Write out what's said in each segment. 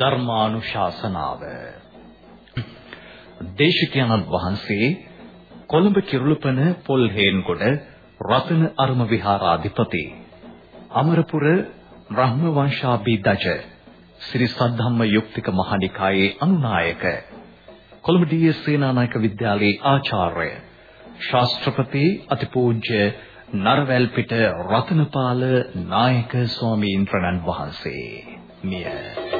ධර්මානුශාසනාව දේශිකානන් වහන්සේ කොළඹ කිරුළුපන පොල්හේන්ගොඩ රතන අරුම විහාරාධිපති අමරපුර බ්‍රහ්ම වංශාභිදජ ශ්‍රී සද්ධම්ම යුක්තික මහනිකායේ අනුනායක කොළඹ ඩී.එස්. සේනානායක විද්‍යාලයේ ආචාර්ය ශාස්ත්‍රපති අතිපූජ්‍ය නරවැල්පිට රතනපාල නායක ස්වාමීන් වහන්සේ මිය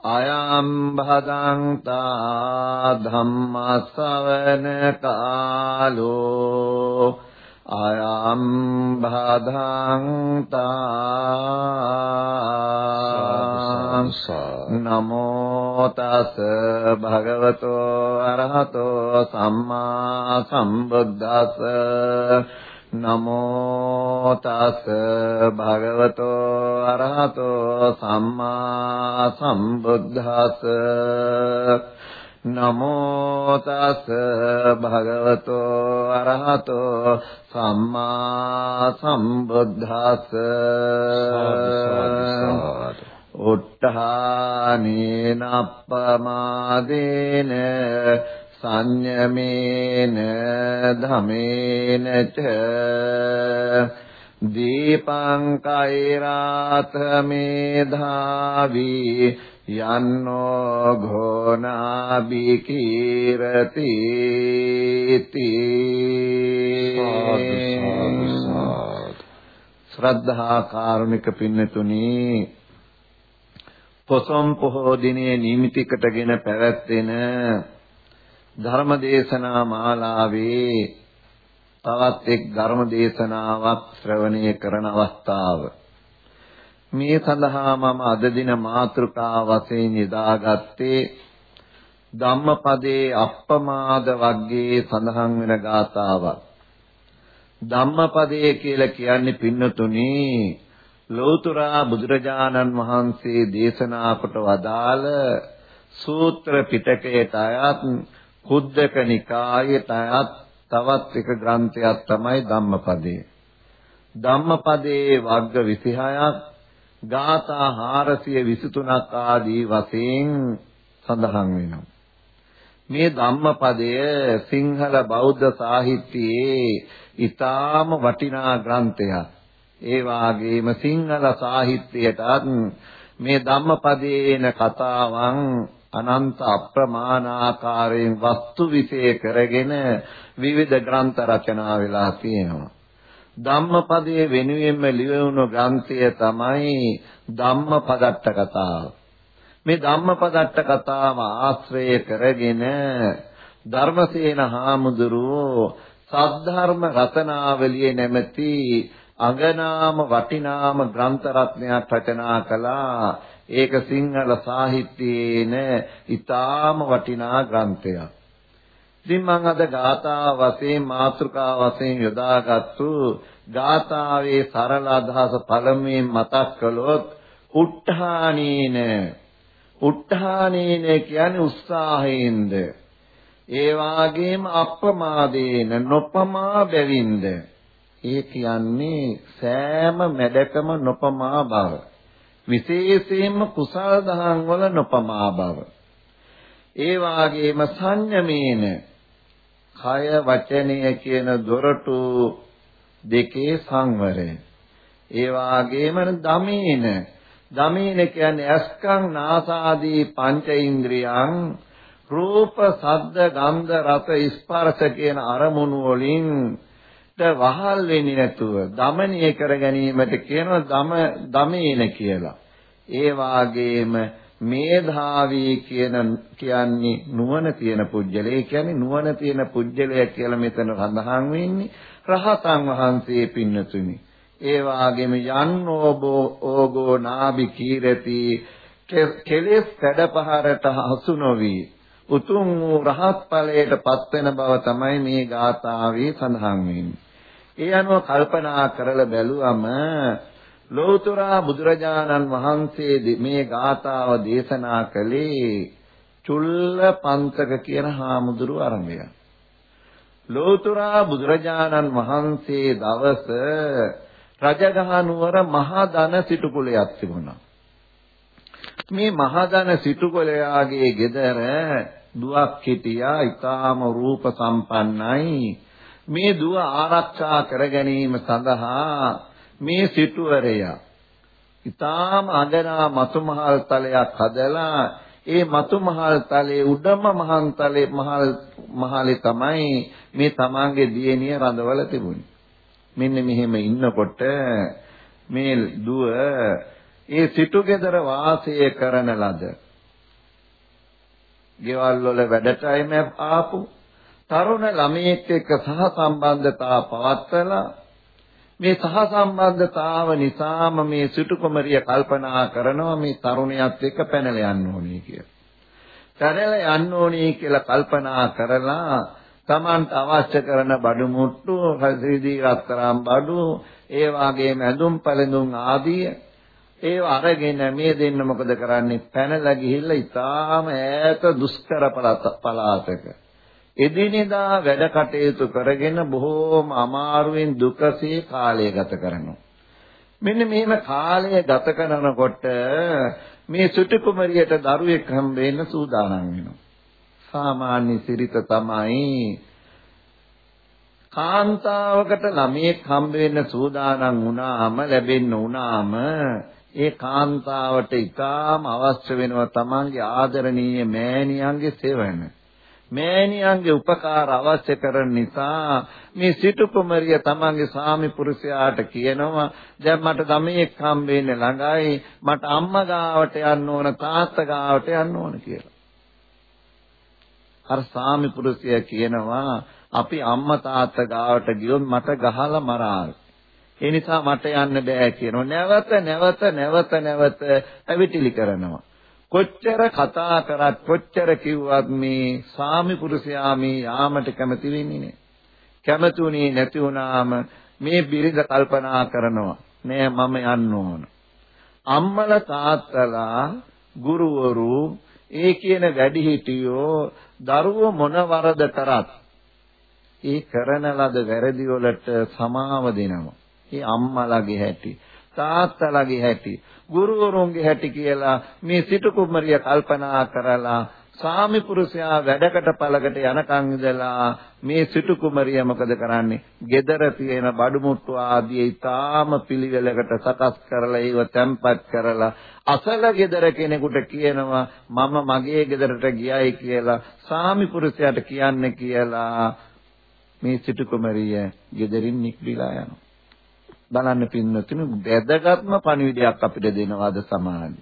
අයම් භදංතා ධම්මස්සවන කාලෝ අයම් භදංතා නමෝ තස් භගවතෝ අරහතෝ සම්මා සම්බුද්දස්ස නමෝ තස් භගවතෝ අරහතෝ සම්මා සම්බුද්දස්ස. නමෝ තස් භගවතෝ අරහතෝ සම්මා සම්බුද්දස්ස. උත්තානේන අප්පමාදේන සංයමේන ධමේන ච දීපං කෛරාත මේධාවි යන්නෝ ඝෝනාබි කීරති ශ්‍රද්ධා කාරුණික පින්නතුනි පොසොම් පොහෝ දිනේ නිමිතිකටගෙන පැවැත්වෙන ධර්ම දේශනා මාලාවේ තවත් එක් ධර්ම දේශනාවක් ශ්‍රවණය කරන අවස්ථාව. මේ සඳහා මම අද දින මාතෘකා වශයෙන් යොදාගත්තේ ධම්මපදයේ අප්පමාද වර්ගයේ සඳහන් වෙන ගාථාවක්. ධම්මපදයේ කියලා කියන්නේ පින්නතුනි ලෝතුරා බුදුරජාණන් වහන්සේ දේශනා කොට වදාළ සූත්‍ර පිටකයට අයත් කුද්දක නිකායට අයත් තවත් එක ග්‍රන්ථයක් තමයි ධම්මපදයේ. ධම්මපදයේ වර්ග 26ක් ගාථා 423ක් ආදී වශයෙන් සඳහන් වෙනවා. මේ ධම්මපදය සිංහල බෞද්ධ සාහිත්‍යයේ ඊටාම වටිනා ග්‍රන්ථයක්. ඒ වාගේම සිංහල සාහිත්‍යයටත් මේ ධම්මපදයේන කතාවන් අනන්ත අප්‍රමාණ ආකාරයෙන් වස්තු විශේෂ කරගෙන විවිධ ග්‍රන්ථ රචනා වෙලා තියෙනවා. ධම්මපදයේ වෙනුවෙන්ම ලියවුණු ග්‍රන්ථය තමයි ධම්මපදට්ට කතාව. මේ ධම්මපදට්ට කතාව ආශ්‍රය කරගෙන ධර්මසේන හාමුදුරුවෝ සද්ධර්ම රතනාවලියේ නැමැති අගනාම වටිනාම ග්‍රන්ථ රත්නයක් රචනා කළා. ඒක සිංහල සාහිත්‍යයේන ඊටාම වටිනා ග්‍රන්ථයක්. ඉතින් මම අද ගාථා වශයෙන් මාතෘකා වශයෙන් යොදාගත්තු ගාථාවේ සරල අදහස පළමුවෙන් මතක් කළොත් උත්හානීන උත්හානීන කියන්නේ උත්සාහයෙන්ද? ඒ වාගේම අප්‍රමාදේන නොපමා බැවින්ද? ඒ කියන්නේ සෑම මැඩකම නොපමා බව. විශේෂයෙන්ම කුසල් දහම් වල නොපමා බව ඒ වාගේම සංයමේන කය වචනය කියන දොරටු දෙකේ සංවරය. ඒ වාගේම දමීන දමීන කියන්නේ අස්කං නාසාදී පංච ඉන්ද්‍රියං රූප සද්ද ගන්ධ රස ස්පර්ශ කියන අරමුණු වලින් වහල් වෙන්නේ නැතුව දමනය කර ගැනීමට කියනවා දම දමීන කියලා. ඒ වාගේම මේධාවී කියන කියන්නේ නුවණ තියෙන පුජ්‍යලය. ඒ කියන්නේ නුවණ තියෙන පුජ්‍යලය කියලා මෙතන සඳහන් වෙන්නේ රහතන් වහන්සේ පින්නතුනි. ඒ වාගේම යන්නෝබෝ ඕගෝ නාභි කීරති කෙලෙස් කඩපහරට හසු නොවි උතුම් වූ රහත් ඵලයට පත්වෙන බව තමයි මේ ගාථාවේ සඳහන් වෙන්නේ. ඒ අනුව කල්පනා කරලා බැලුවම ලෝතර බුදුරජාණන් වහන්සේ මේ ගාථාව දේශනා කළේ චුල්ල පන්තක කියන හාමුදුරු අරඹය. ලෝතර බුදුරජාණන් වහන්සේ දවස රජගහ නුවර මහා ධන සිටු කුලයක් තිබුණා. මේ මහා ධන සිටු කුලයාගේ ගෙදර දුවක් හිටියා ඊටාම රූප සම්පන්නයි. මේ දුව ආරක්ෂා කර ගැනීම සඳහා මේ සිටුවරයා ඊටාම අඳනා මතුමහල් තලයක් හදලා ඒ මතුමහල් තලයේ උඩම මහන් තලයේ මහල් මහලේ තමයි මේ තමන්ගේ දියණිය රඳවල තිබුණේ. මෙන්න මෙහෙම ඉන්නකොට මේ දුව ඒ සිටු ගෙදර වාසය කරන ලද ගෙවල් වල වැඩටයිම ආපු තරුණ ළමයෙක් එක්ක සහ සම්බන්ධතා පවත්වලා මේ සහ සම්බන්ධතාව නිසාම මේ සිටු කුමරිය කල්පනා කරනවා මේ තරුණයාත් එක්ක පැනලා යන්න ඕනේ කියලා. පැනලා යන්න ඕනේ කියලා කල්පනා කරලා Tamanට අවශ්‍ය කරන බඩු මුට්ටු, රිදී රත්තරන් බඩු, ඒ වගේම ඇඳුම් පැළඳුම් ආදී ඒව අරගෙන මේ දෙන්න මොකද කරන්නේ? පැනලා ගිහිල්ලා ඊටාම ඈත දුෂ්කර පළාතක එදිනෙදා වැඩ කටයුතු කරගෙන බොහෝම අමාරුවෙන් දුකසේ කාලය ගත කරනවා. මෙන්න මෙහෙම කාලය ගත කරනකොට මේ සුටි කුමරියට දරුවෙක් හම්බ වෙන්න සූදානම් වෙනවා. සාමාන්‍ය සිරිත තමයි කාන්තාවකට ළමයෙක් හම්බ වෙන්න සූදානම් වුණාම ලැබෙන්න වුණාම ඒ කාන්තාවට ඊටාම අවශ්‍ය වෙනවා තමන්ගේ ආදරණීය මෑණියන්ගේ සෙවණ. මෑණියන්ගේ උපකාර අවශ්‍ය කරන නිසා මේ සිටු කුමරිය තමන්ගේ ස්වාමි පුරුෂයාට කියනවා දැන් මට ළමයෙක් හම්බ වෙන්නේ ළඟයි මට අම්මා ගාවට යන්න ඕන තාත්තා ගාවට යන්න ඕන කියලා. අර ස්වාමි පුරුෂයා කියනවා අපි අම්මා තාත්තා ගාවට ගියොත් මට ගහලා මරාවි. ඒ නිසා මට යන්න බෑ කියනවා. නැවත නැවත නැවත නැවත ඇවිටිලි කරනවා. කොච්චර කතා කරත් කොච්චර කිව්වත් මේ ස්වාමි පුරුෂයා මේ යාමට කැමති වෙන්නේ නෑ. කැමතුනේ නැති වුණාම මේ බිරිඳ කල්පනා කරනවා නෑ මම යන්න ඕන. අම්මලා තාත්තලා ගුරුවරු ඒ කියන වැඩිහිටියෝ දරුවෝ මොන වරද කරත් ඒ කරන ලද වැරදි වලට සමාව දෙනවා. ඒ අම්මලාගේ හැටි, තාත්තලාගේ හැටි, ගුරුවරුන්ගේ හැටි කියලා මේ සිටු කුමරිය කල්පනා කරලා සාමි පුරුෂයා වැඩකට පළකට යනකන් ඉඳලා මේ සිටු කුමරිය මොකද කරන්නේ? gedara තියෙන බඩු මුට්ටු ආදී ඊටාම පිළිවෙලකට සකස් කරලා ඒව තැම්පත් කරලා අසල gedara කෙනෙකුට කියනවා මම මගේ ගෙදරට ගියයි කියලා සාමි පුරුෂයාට කියන්න කියලා මේ සිටු කුමරිය gederin නික්බිලා යනවා. බලන්න පින්නතුනි වැදගත්ම පණිවිඩයක් අපිට දෙනවාද සමාජය.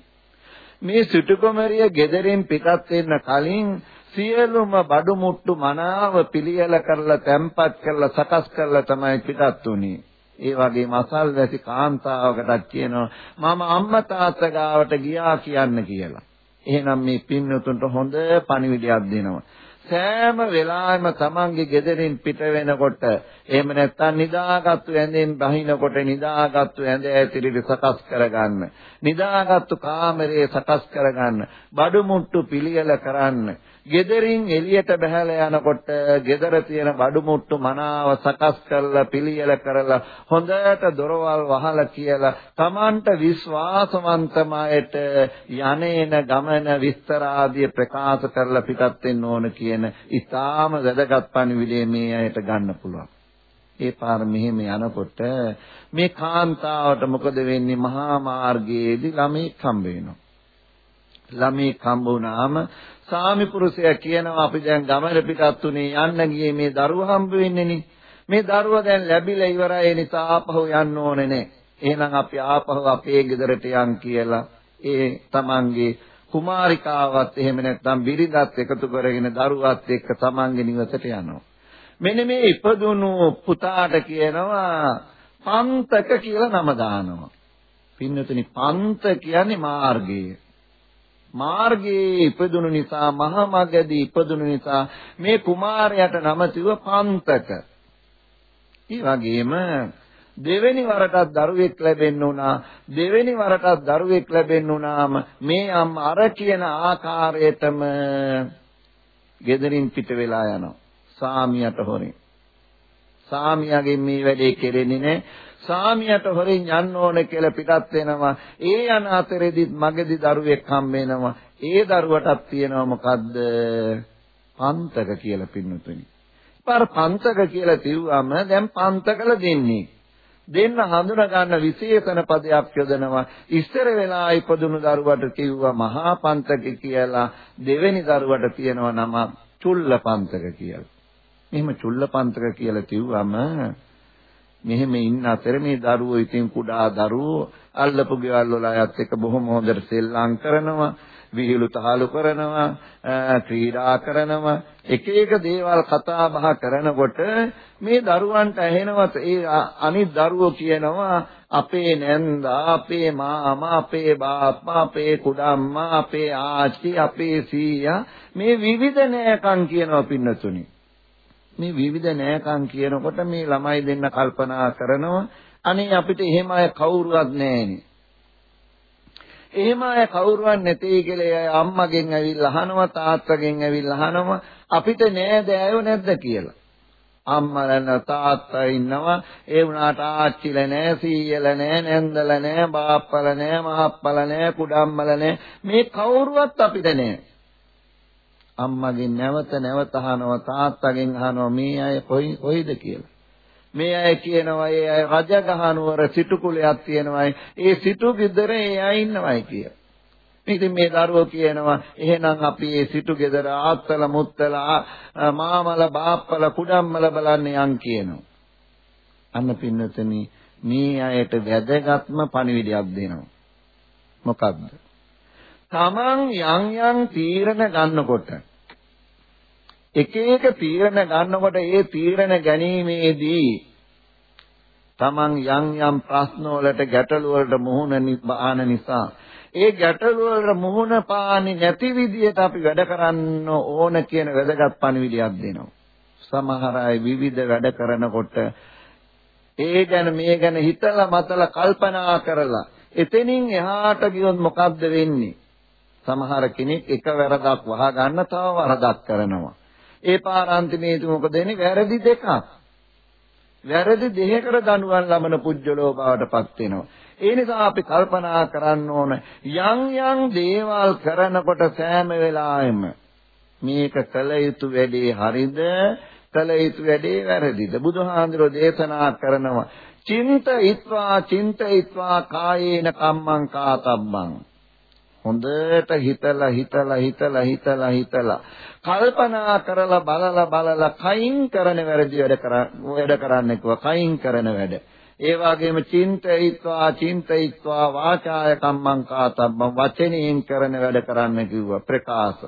මේ සිටු කුමරිය gederin පිටත් වෙන්න කලින් සියලුම බඩු මුට්ටු මනාව පිළියෙල කරලා තැම්පත් කරලා සකස් කරලා තමයි පිටත් උනේ. ඒ වගේම අසල්වැසි කාන්තාවකටත් කියනවා මම අම්මා තාත්තා ගාවට ගියා කියන්න කියලා. එහෙනම් මේ පින්නතුන්ට හොඳ පණිවිඩයක් දෙනවා. සෑම වෙලාවෙම තමන්ගේ ගෙදරින් පිට වෙනකොට එහෙම නැත්නම් නිදාගත්තු ඇඳෙන් බහිනකොට නිදාගත්තු ඇඳ ඇතිරිලි සකස් කරගන්න. නිදාගත්තු කාමරේ සකස් කරගන්න. බඩු මුට්ටු පිළියෙල කරන්න. ගෙදරින් එළියට බහැලා යනකොට ගෙදර තියෙන බඩු මුට්ටු මනාව සකස් කරලා පිළියෙල කරලා හොඳට දොරවල් වහලා කියලා Tamanට විශ්වාසවන්තමයට යන්නේන ගමන විස්තර ආදී ප්‍රකාශ කරලා පිටත් වෙන්න ඕන කියන ඊටාම වැදගත් පණිවිඩය මේ අයට ගන්න පුළුවන්. ඒ පාර මෙහෙම යනකොට මේ කාන්තාවට මොකද වෙන්නේ මහා මාර්ගයේදී ළමෙක් හම්බ වෙනවා. ළමෙක් හම්බ වුණාම සාමි පුරුෂයා කියනවා අපි දැන් ගමන පිටත් උනේ යන්න ගියේ මේ දරුවා හම්බ වෙන්නේ මේ දරුවා දැන් ලැබිලා ඉවරයි ඒ නිසා ආපහු යන්න ඕනේ නේ. එහෙනම් අපි ආපහු අපේ ගෙදරට යන් කියලා ඒ තමන්ගේ කුමාරිකාවත් එහෙම නැත්නම් බිරිඳත් එකතු කරගෙන දරුවත් එක්ක තමන්ගේ නිවසට යනවා. මෙන්න මේ ඉපදුණු පුතාට කියනවා පන්තක කියලා නම දානවා. පින්නතුනි පන්ත කියන්නේ මාර්ගය. මාර්ගයේ ඉපදුණු නිසා මහා මගදී ඉපදුණු නිසා මේ කුමාරයාට නම තිබ්ව පන්තක. ඒ වගේම දෙවෙනි වරටත් දරුවෙක් ලැබෙන්න උනා. දෙවෙනි වරටත් දරුවෙක් ලැබෙන්න උනාම මේ අම් අර කියන ආකාරයටම gederin පිට වෙලා යනවා. සාමියට හොරින්. සාමියාගෙන් මේ වැඩේ කෙරෙන්නේ නැහැ. සාමියට හොරින් යන්න ඕන කියලා පිටත් වෙනවා. ඒ යන අතරෙදිත් මගදී දරුවෙක් හම්බ වෙනවා. ඒ දරුවටත් තියෙනවා මොකද්ද? පන්තක කියලා පින්නතුනි. පාර පන්තක කියලා කිව්වම දැන් පන්තකල දෙන්නේ. දෙන්න හඳුනා ගන්න විශේෂණ පදයක් යොදනවා. ඉස්සර වෙලා ඉපදුණු දරුවට කිව්වා මහා පන්තක කියලා. දෙවෙනි දරුවට තියෙනවා නම චුල්ල පන්තක කියලා. මෙහෙම චුල්ල පන්තක කියලා කිව්වම මෙහෙම ඉන්න අතර මේ දරුවෝ ඉතින් කුඩා දරුවෝ අල්ලපු ගෙවල් වල අයත් එක්ක බොහොම හොඳට සෙල්ලම් කරනවා විහිළු තහළු කරනවා ක්‍රීඩා කරනවා. එක එක දේවල් කතා බහ කරනකොට මේ දරුවන්ට ඇහෙනවා ඒ අනිත් දරුවෝ කියනවා අපේ නැන්දා අපේ මාමා අපේ බාප්පා අපේ කුඩම්මා අපේ ආච්චි අපේ සීයා මේ විවිධ නෑකම් කියනවා පින්නතුනි. මේ විවිධ නෑකම් කියනකොට මේ ළමයි දෙන්න කල්පනා කරනවා. අනේ අපිට එහෙම අය කවුරුවත් නෑනේ. එහෙම අය කවුරුවත් නැtei කියලා අම්මගෙන් ඇවිල්ලා අහනවා තාත්තගෙන් ඇවිල්ලා අහනවා. අපිට නෑද ඇයෝ නැද්ද කියලා. අම්මලා තාත්තා ඉන්නවා. ඒ වුණාට ආච්චිල නෑ සීයල නෑ නැන්දල නෑ බාප්පල නෑ මහප්පල නෑ කුඩම්මල නෑ. මේ කවුරුවත් අපිට නෑ. අම්මගෙන් නැවත නැවත අහනවා තාත්තගෙන් අහනවා මේ අය කොයි කොයිද කියලා. මේ අය කියනවා ඒ අය රජගහනුවර සිටු කුලයක් තියෙනවායි ඒ සිටු ගෙදර ඒ අය ඉන්නවයි කිය. ඉතින් මේ දරුවෝ කියනවා එහෙනම් අපි මේ සිටු ගෙදර ආත්තල මුත්තල මාමල බාප්පල කුඩම්මල බලන්න යන් කියනවා. අන්න පින්නතනි මේ අයට වැදගත්ම පණිවිඩයක් දෙනවා. මොකක්ද? තමන් යම් යම් තීරණ ගන්නකොට එක එක තීරණ ගන්නකොට ඒ තීරණ ගැනීමේදී Taman යම් යම් ප්‍රශ්න වලට ගැටලු වලට මුහුණ බාන නිසා ඒ ගැටලු වලට මුහුණ පාන්නේ නැති විදිහට අපි වැඩ කරන්න ඕන කියන වැදගත් පණිවිඩයක් දෙනවා. සමහර අය විවිධ වැඩ කරනකොට ඒ ගැන මේ ගැන හිතලා මතලා කල්පනා කරලා එතනින් එහාට ගියොත් මොකද්ද වෙන්නේ? සමහර කෙනෙක් එක වැරදක් වහ ගන්න තව වරදක් කරනවා. ඒ පාරාන්තිමේදී මොකද වෙන්නේ? වැරදි දෙකක්. වැරදි දෙකකට දඬුවම් ලබන පුජ්‍යලෝ බවටපත් වෙනවා. ඒ නිසා අපි කල්පනා කරන්න ඕන යම් යම් දේවල් කරනකොට සෑම වෙලාවෙම මේක කළ යුතු වැඩේ හරිද කළ යුතු වැඩේ වැරදිද බුදුහාඳුරෝ දේශනා කරනවා චින්තයිත්වා චින්තයිත්වා කායේන කම්මං කාතබ්බං හොඳට හිතලා හිතලා හිතලා හිතලා හිතලා. කල්පනා කරලා බලලා බලලා කයින් කරන වැරදි වැඩ වැඩ කරන්න කිව්වා කයින් කරන වැඩ. ඒ වගේම චින්තයිත්වා චින්තයිත්වා වාචාය කම්මං කාතබ්බං වචනයෙන් කරන වැඩ කරන්න කිව්වා ප්‍රකාශ.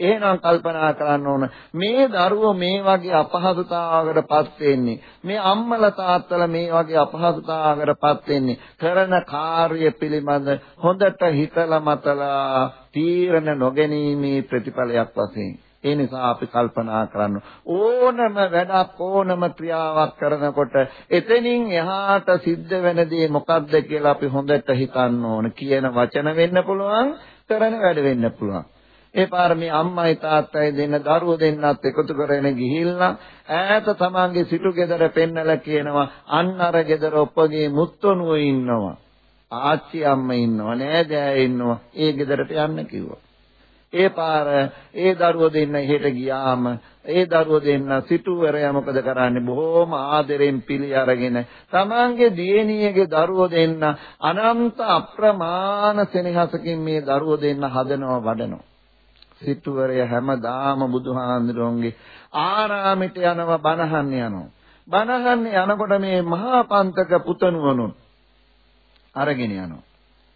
එහෙනම් කල්පනා කරන්න ඕන. මේ දරුවෝ මේ වගේ අපහසුතාවකටපත් වෙන්නේ. මේ අම්මලා තාත්තලා මේ වගේ අපහසුතාවකටපත් වෙන්නේ. කරන කාර්ය පිළිබඳ හොඳට හිතලා මතලා තීරණ නොගැනීමේ ප්‍රතිඵලයක් වශයෙන්. ඒ නිසා අපි කල්පනා කරන්න ඕනම වැඩක් ඕනම ක්‍රියාවක් කරනකොට එතනින් එහාට සිද්ධ වෙන දේ මොකක්ද කියලා අපි හොඳට හිතන්න ඕන කියන වචන වෙන්න පුළුවන් කරන වැඩ වෙන්න පුළුවන්. ඒ පාර මේ අම්මයි තාත්තයි දෙන්න දරුවෝ දෙන්නත් එකතු කරගෙන ගිහිල්ලා ඈත තමන්ගේ සිටු ගෙදර පෙන්නලා කියනවා අන්න අර ගෙදර ඔප්පගේ මුත්තොනුව ඉන්නවා. ආච්චි අම්මා ඉන්නවා නෑදෑ ඉන්නවා. ඒ ගෙදරට යන්න කිව්වා. ඒ පාර ඒ දරුවෝ දෙන්න එහෙට ගියාම ඒ දරුවෝ දෙන්න සිටුවරයා මොකද කරන්නේ? බොහොම ආදරෙන් පිළි අරගෙන තමන්ගේ දියණියගේ දරුවෝ දෙන්න අනන්ත අප්‍රමාණ සෙනෙහසකින් මේ දරුවෝ දෙන්න හදනවා වඩනවා. සිටුවරය හැමදාම බුදුහාඳුරන්ගේ ආරාමෙට යනවා බණහන්න යනවා. බණහන්න යනකොට මේ මහා පන්තක පුතණුවනුත් අරගෙන යනවා.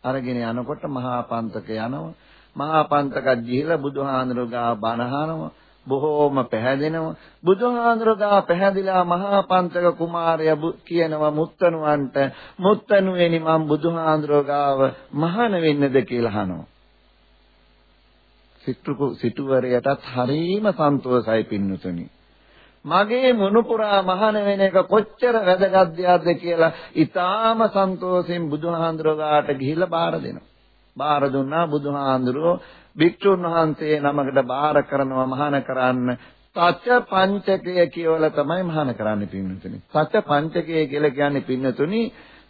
අරගෙන යනකොට මහා පන්තක යනවා. මහා පන්තක ගිහිලා බුදුහාඳුර ගා බණහනවා. බොහෝම පැහැදෙනවා බුදුහාඳුරගා පැහැදිලා මහා පන්තක කුමාරයා කියනවා මුත්තනුවන්ට මුත්තනුවේනි මම බුදුහාඳුරගාව මහාන වෙන්නද කියලා අහනවා සිටු සිටුවරයටත් හරීම සන්තෝෂයි පින්නතුනි මගේ මුණුපුරා මහාන වෙන එක කොච්චර වැදගත් දෙයක්ද කියලා ඊටාම සන්තෝෂෙන් බුදුහාඳුරගාට ගිහිල්ලා බාර දෙනවා බාර දුන්නා බුදුහාඳුරෝ භික්ෂුන් වහන්සේ නමකට බාර කරනවා මහාන කරන්න සත්‍ය පංචකය කියවලා තමයි මහාන කරන්නේ පින්නතුනි. සත්‍ය පංචකය කියලා කියන්නේ පින්නතුනි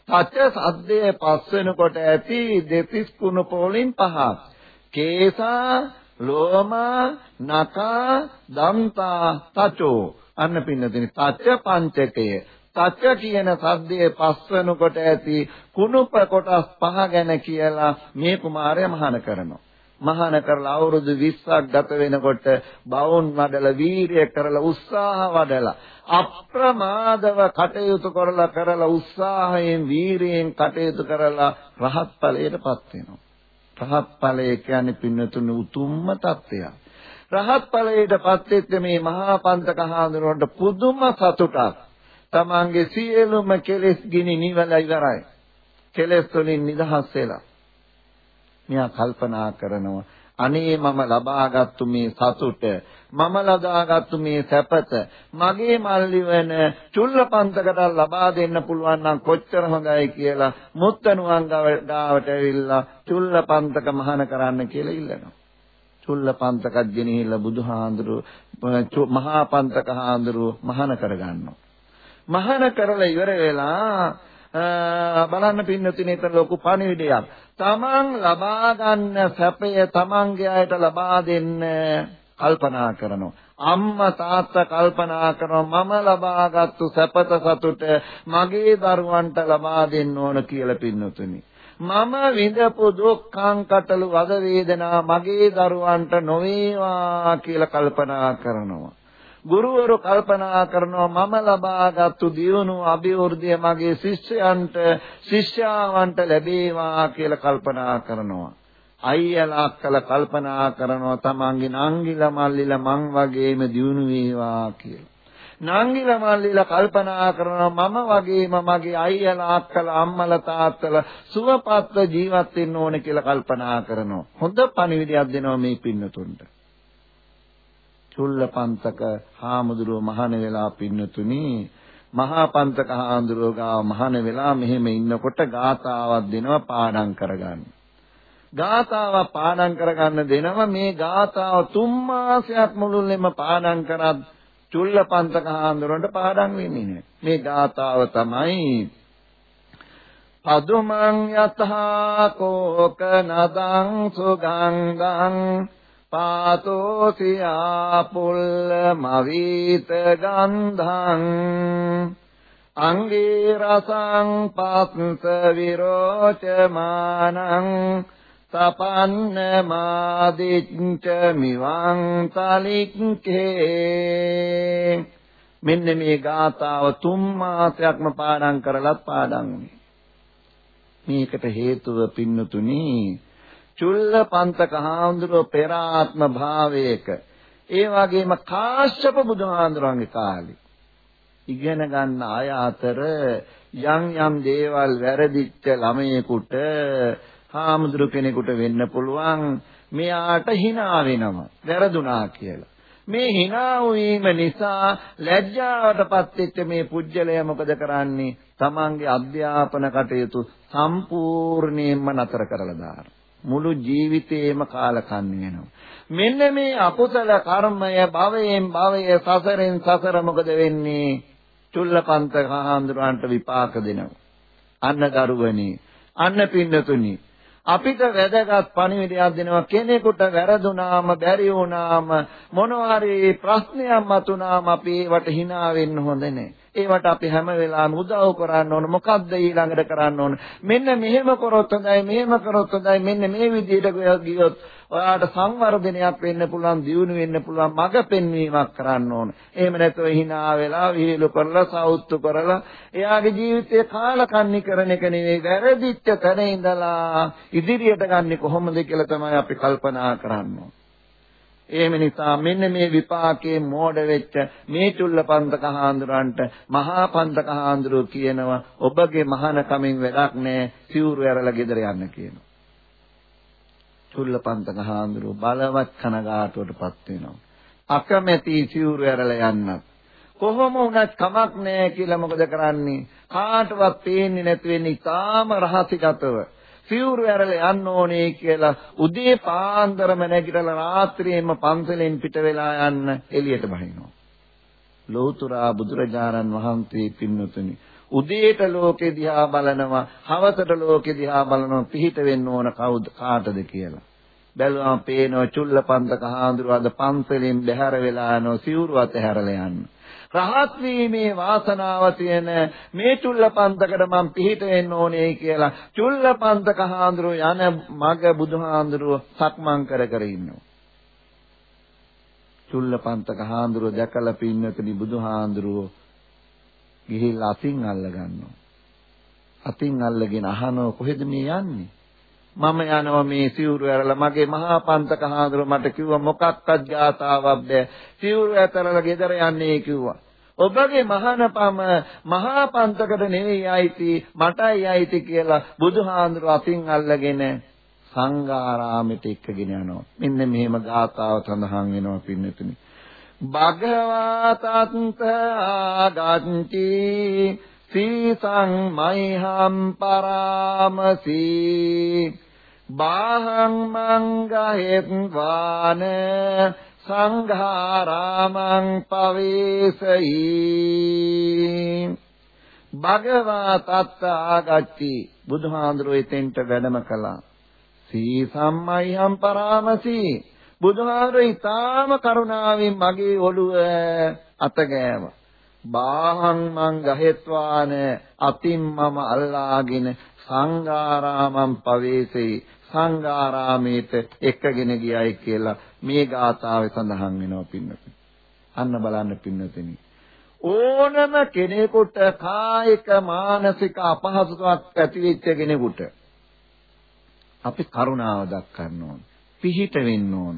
සත්‍ය සද්දේ පස් වෙනකොට ඇති දෙතිස් කුණ පොලින් පහක්. කේසා, ලෝමා, නකා, දන්තා, තචෝ. අන්න පින්නතුනි සත්‍ය පංචකය සත්‍ය කියන සද්දේ පස් වෙනකොට ඇති කුණුප කොටස් පහ ගැන කියලා මේ කුමාරයා මහාන කරනවා. මහාන කරලා අවුරුදු 20ක් ගත වෙනකොට බවුන් වඩලා වීරිය කරලා උත්සාහ වඩලා අප්‍රමාදව කටයුතු කරලා කරලා උත්සාහයෙන් වීරියෙන් කටයුතු කරලා රහත් ඵලයටපත් වෙනවා. රහත් ඵලය කියන්නේ පින්නතුණු උතුම්ම தත්ත්වයක්. රහත් ඵලයටපත් වෙච්ච මේ මහා පන්තක හාමුදුරුවන්ට පුදුම සතුටක්. තමන්ගේ සියලුම කෙලෙස් ගිනි නිවලා ඉවරයි. කෙලෙස් වලින් නිදහස් වෙලා මෙයා කල්පනා කරනවා අනේ මම ලබාගත්තු මේ සතුට මම ලබාගත්තු මේ සැපත මගේ මල්ලි වෙන චුල්ලපන්තකට ලබා දෙන්න පුළුවන් නම් කොච්චර හොඳයි කියලා මුත්තනුවන් ගාවට ඇවිල්ලා චුල්ලපන්තක මහාන කරන්න කියලා ඉල්ලනවා චුල්ලපන්තකක් ගෙනහිල්ලා බුදුහාඳුරු මහා පන්තක හාඳුරු මහාන කරගන්නවා මහාන කරලා ඉවර වෙලා බලන්න පින්නතුනේ එතන ලොකු පණිවිඩයක්. තමන් ලබා ගන්න සැපය තමන්ගේ අයට ලබා දෙන්න කල්පනා කරනවා. අම්මා තාත්තා කල්පනා කරනවා මම ලබාගත්තු සැපත සතුට මගේ දරුවන්ට ලබා දෙන්න ඕන කියලා පින්නතුනි. මම විඳපු දුක්ඛං කටළු වද වේදනා මගේ දරුවන්ට නොවේවා කියලා කල්පනා කරනවා. ගුරුවරු කල්පනා කරනවා මම ලබාගත්තු දියුණු අභිවෘද්ධිය මගේ ශිෂ්‍යයන්ට ශිෂ්‍යාවන්ට ලැබේවා කියලා කල්පනා කරනවා අයියලා අක්කලා කල්පනා කරනවා තමන්ගේ නංගිලා මල්ලිලා මං වගේම දියුණු වේවා කියලා. නංගිලා මල්ලිලා කල්පනා කරනවා මම වගේම මගේ අයියලා අක්කලා අම්මලා තාත්තලා සුවපත්ව ජීවත් වෙන්න ඕනේ කියලා කල්පනා කරනවා. හොඳ පණිවිඩයක් දෙනවා මේ පින්නතුන්ට. චුල්ලපන්තක හාමුදුරුව මහාන වෙලා පින්නතුනි. මහා පන්තක හාමුදුරුව ගාව මහාන වෙලා මෙහෙම ඉන්නකොට ගාතාවක් දෙනවා පාඩම් කරගන්න. ගාතාව පාඩම් කරගන්න දෙනවා මේ ගාතාව තුන් මාසයක් මුළුල්ලෙම පාඩම් කරත් චුල්ලපන්තක හාමුදුරුවන්ට පාඩම් වෙන්නේ නැහැ. මේ ගාතාව තමයි පදුමං යතහා කෝක නදං සුගංගං පාතෝසියා පුල්ල මවීත ගන්ධං අංගේ රසං පස්ස විරෝචමානං තපන්න මාදිච්ච මිවං තලික්කේ මෙන්න මේ ගාතාව තුන් මාසයක්ම පාඩම් කරලත් පාඩම් මේකට හේතුව පින්නතුනි චුල්ලපන්තක හාමුදුරුව පෙර ආත්ම භාවයක ඒ වගේම කාශ්‍යප බුදුහාමුදුරන්ගේ කාලේ ඉගෙන ගන්න අය අතර යම් යම් දේවල් වැරදිච්ච ළමයෙකුට හාමුදුරු කෙනෙකුට වෙන්න පුළුවන් මෙයාට hina වෙනවා වැරදුනා කියලා මේ hina වීම නිසා ලැජ්ජාවටපත් වෙච්ච මේ පුජ්‍යලය මොකද කරන්නේ තමන්ගේ අධ්‍යාපන කටයුතු සම්පූර්ණයෙන්ම නතර කරලා දානවා මුළු ජීවිතේම කාලකන්ණි වෙනවා. මෙන්න මේ අකුසල කර්මය භවයෙන් භවය සසරෙන් සසර මොකද වෙන්නේ? චුල්ලපන්ත හාමුදුරන්ට විපාක දෙනවා. අන්න දරුවනි, අන්න පින්නතුනි, අපිට වැදගත් පණිවිඩයක් දෙනවා කෙනෙකුට වැරදුනාම බැරි වුණාම මොනවා හරි ප්‍රශ්නයක් මතුනාම අපි ඒවට hina වෙන්න හොඳ නැහැ. ඒවට අපි හැම වෙලාවෙම උදව් කරන්න ඕන. මොකද්ද ඊළඟට කරන්න ඕන? මෙන්න මෙහෙම කරොත් හොඳයි, මෙහෙම කරොත් හොඳයි, මෙන්න මේ විදිහට ගියොත් ඔයාට සංවර්ධනයක් වෙන්න පුළුවන්, දියුණු වෙන්න පුළුවන්, මඟ පෙන්වීමක් කරන්න ඕන. එහෙම නැත්නම් hina වෙලා විහිළු කරලා, සෞත්තු කරලා එයාගේ ජීවිතේ කාලකන්ණි කරන එක නෙවෙයි, වැරදිච්ච තැන ඉඳලා ඉදිරියට ගන්නේ කොහොමද කියලා තමයි අපි කල්පනා කරන්නේ. එහෙම නිසා මෙන්න මේ විපාකයේ මෝඩ වෙච්ච මේ චුල්ලපන්තක හාමුදුරන්ට මහා පන්තක හාමුදුරුව කියනවා ඔබගේ මහානකමින් වැඩක් නැහැ සිවුරු ඇරලා ගෙදර යන්න කියනවා. චුල්ලපන්තක හාමුදුරුව බලවත් කනගාටුවටපත් වෙනවා. අකමැති සිවුරු ඇරලා යන්නත් කොහොම වුණත් කමක් නැහැ කියලා මොකද කරන්නේ කාටවත් පේන්නේ නැති වෙන්නේ ඊටාම රහසිගතව සිවුරු ඇරලා යන්න ඕනේ කියලා උදේ පාන්දරම නැගිටලා රාත්‍රියේම පන්සලෙන් පිට වෙලා යන්න එළියට බහිනවා. ලෝතුරා බුදුරජාණන් වහන්සේ පින්නතුනි උදේට ලෝකෙ දිහා බලනවා හවසට ලෝකෙ දිහා බලනවා පිහිට වෙන්න ඕන කවුද කාටද කියලා. බැලුවම පේනවා චුල්ලපන්තක හාඳුරු අද පන්සලෙන් බැහැර වෙලා යනවා සිවුරු අතහැරලා යනවා. රහත් වීමේ වාසනාව තියෙන මේ චුල්ලපන්තකට මම පිහිට වෙන්න ඕනේ කියලා චුල්ලපන්තක හාඳුරු යන මග බුදුහාඳුරුව සක්මන් කර කර ඉන්නවා. චුල්ලපන්තක හාඳුරුව දැකලා පින්නතුනි බුදුහාඳුරුව ගිහිල්ලා අතින් අල්ල ගන්නවා. අතින් අල්ලගෙන අහනවා කොහෙද මේ යන්නේ? මම යනවා මේ සිවුරු ඇරලා. මගේ මහා පන්තක හාඳුර මට කිව්වා මොකක්වත් ගාතාවක් බෑ. සිවුරු ඇතරලා ගෙදර යන්නේ කිව්වා. ඔබගේ මහානපම මහා පන්තකට නෙවෙයි ආйти මටයි ආйти කියලා බුදුහාඳුර අතින් අල්ලගෙන සංඝාරාමෙට එක්කගෙන යනවා. මෙන්න මෙහෙම ගාතාව සඳහන් වෙනවා පින්නතුනි. භගවතත් ආගන්ති සීසං මයිහම් පරාමසී බාහං මංගහෙත්වාන සංඝාරාමං පවේසයි. භගවා තත්ත ආගච්චි බුදුහාඳුරෝ එතෙන්ට වැඩම කළා. සී සම්මයිහම් පරාමසි. බුදුහාඳුරෝ ඊටාම කරුණාවෙන් මගේ ඔළුව අතගෑව බාහං මං ගහෙත්වාන අතින් මම අල්ලාගෙන සංඝාරාමං පවේසෙයි. සංඝාරාමේට එක්කගෙන ගියයි කියලා මේ ගාථාවේ සඳහන් වෙනවා පින්නතුනි. අන්න බලන්න පින්නතුනි. ඕනම කෙනෙකුට කායික මානසික අපහසුතාවක් ඇති වෙච්ච කෙනෙකුට අපි කරුණාව දක්වන්න ඕන. පිහිට වෙන්න ඕන.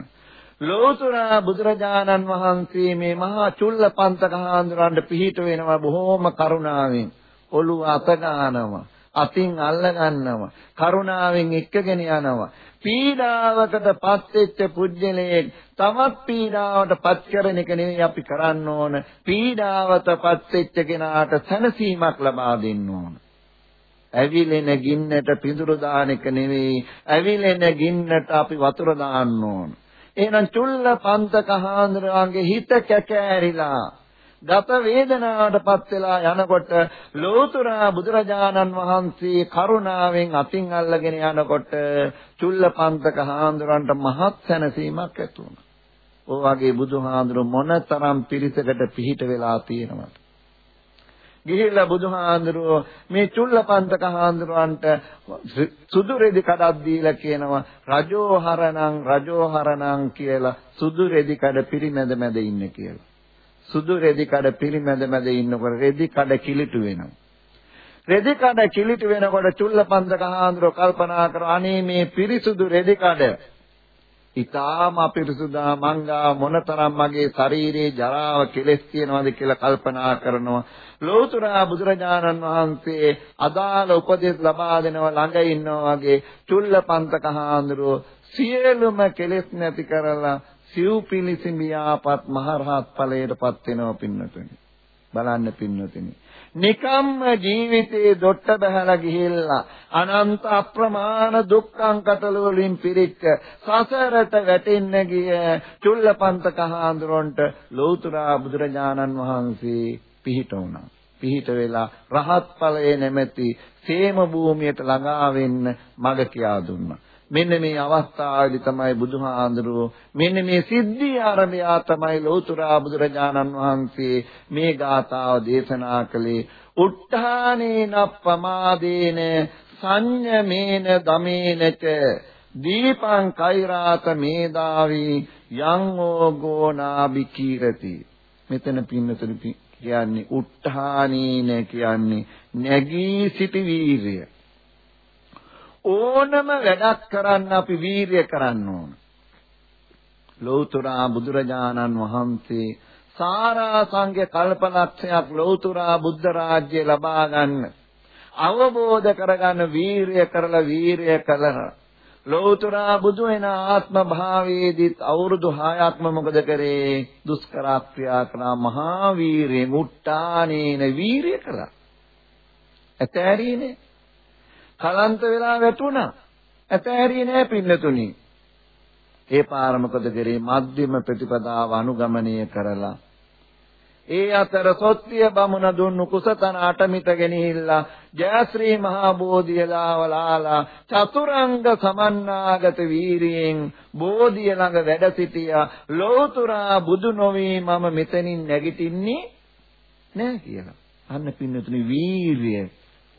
ලෝතර බුදුරජාණන් වහන්සේ මේ මහා චුල්ලපන්තක හාමුදුරන්ට පිහිට වෙනවා බොහෝම කරුණාවෙන්. ඔළුව අත ගන්නවා. අතින් අල්ල ගන්නවා කරුණාවෙන් එක්කගෙන යනවා. පීඩාවකට පත් වෙච්ච පුජ්‍යලයේ තවත් පීඩාවට පත් කරන එක නෙවෙයි අපි කරන්න ඕන. පීඩාවට පත් වෙච්ච කෙනාට සැනසීමක් ලබා දෙන්න ඕන. ඇවිලෙන ගින්නට පිඳුරු දාන එක නෙවෙයි. ඇවිලෙන ගින්නට අපි වතුර දාන්න ඕන. එහෙනම් චුල්ල පන්තක හාන්දරගේ හිත කැකෑරිලා ගත වේදනාවටපත් වෙලා යනකොට ලෝතුරා බුදුරජාණන් වහන්සේ කරුණාවෙන් අතින් අල්ලගෙන යනකොට චුල්ලපන්තක හාමුදුරන්ට මහත් සැනසීමක් ඇති වුණා. ඔය වගේ බුදුහාඳුරු මොනතරම් පිරිසකට පිහිට වෙලා තියෙනවද? ගිහිල්ලා බුදුහාඳුරෝ මේ චුල්ලපන්තක හාඳුරන්ට සුදු රෙදි කඩක් දීලා කියනවා රජෝහරණං රජෝහරණං කියලා සුදු රෙදි කඩ පිරිමැද මැද ඉන්නේ කියලා. සුදු රෙදි කඩ පිරිමැද මැද ඉන්නකොට රෙදි කඩ කිලිටු වෙනවා. රෙදි කඩ කිලිටු වෙනකොට චුල්ලපන්දක හාමුදුරුවෝ කල්පනා කර අනේ මේ පිරිසුදු රෙදි කඩ ඊටාම අපිරිසුදා මංගා මොනතරම් මගේ ශරීරයේ ජරාව කෙලස් තියනවද කියලා කල්පනා කරනවා ලෝතර බුදුරජාණන් වහන්සේ අදාළ උපදෙස් ලබා දෙනවා ළඟ ඉන්නවා වගේ චුල්ලපන්තක හාමුදුරුවෝ සියලුම කෙලෙස් නැති කරලා සිව් පිලිසිඹියාපත් මහරහත් ඵලයටපත් වෙනවා පින්නතුනි. බලන්න පින්නතුනි. නිකම්ම ජීවිතේ දොට්ට බහලා ගිහිල්ලා අනන්ත අප්‍රමාණ දුක්ඛං කතල වලින් පිරිච්ච සසරට වැටෙන්න ගිය චුල්ලපන්තක හාඳුරන්ට ලෞතුරා බුදුරජාණන් වහන්සේ පිහිට වුණා. පිහිට වෙලා රහත් ඵලයේ නැමැති සේම භූමියට ළඟා වෙන්න මඟ කියා දුන්නා. මෙන්න මේ අවස්ථාවේදී තමයි බුදුහාඳුරෝ මෙන්න මේ සිද්ධිය ආරම්භය තමයි ලෞතුරා බුදුරජාණන් වහන්සේ මේ ගාථාව දේශනා කළේ. උත්තානේන පමාදේන සංයමේන දමේනච දීපං කෛරාත මේදාවි යං ඕගෝනාබි කීරති මෙතන පින්නතුනි කියන්නේ උත්තානේන කියන්නේ නැගී සිටි වීරිය. ඕනම වැඩක් කරන්න අපි වීරිය කරන්න ඕන. ලෞතර බුදුරජාණන් වහන්සේ සාරා සංඝ කල්පලක්ෂයක් ලෞතර බුද්ධ රාජ්‍ය ලබා ගන්න අවබෝධ කරගන්න වීරිය කරලා වීරිය කළා ලෞතර බුදු වෙන ආත්ම භාවයේදීත් අවුරුදු 6ක්ම මොකද කරේ? දුෂ්කර ක්‍රියා කළා මහා වීරිය මුට්ටානේන වීරිය කළා. ඇතෑරීනේ. කලන්ත වෙලා වැටුණා. ඇතෑරියේ නෑ පින්නතුනි. ඒ පාර මොකද කරේ? මධ්‍යම ප්‍රතිපදාව අනුගමනය කරලා. ඒ අතර සොත්තිය බමුණ දුන්නු කුසතන අටමිත ගෙනහිල්ලා ජයශ්‍රී මහා බෝධිය දාවලාලා චතුරංග සමන්නාගත වීරියෙන් බෝධිය ළඟ වැඩ සිටියා. ලෝතුරා බුදු නොවි මම මෙතනින් නැගිටින්නේ නෑ කියලා. අන්න පින්නතුනි වීරිය,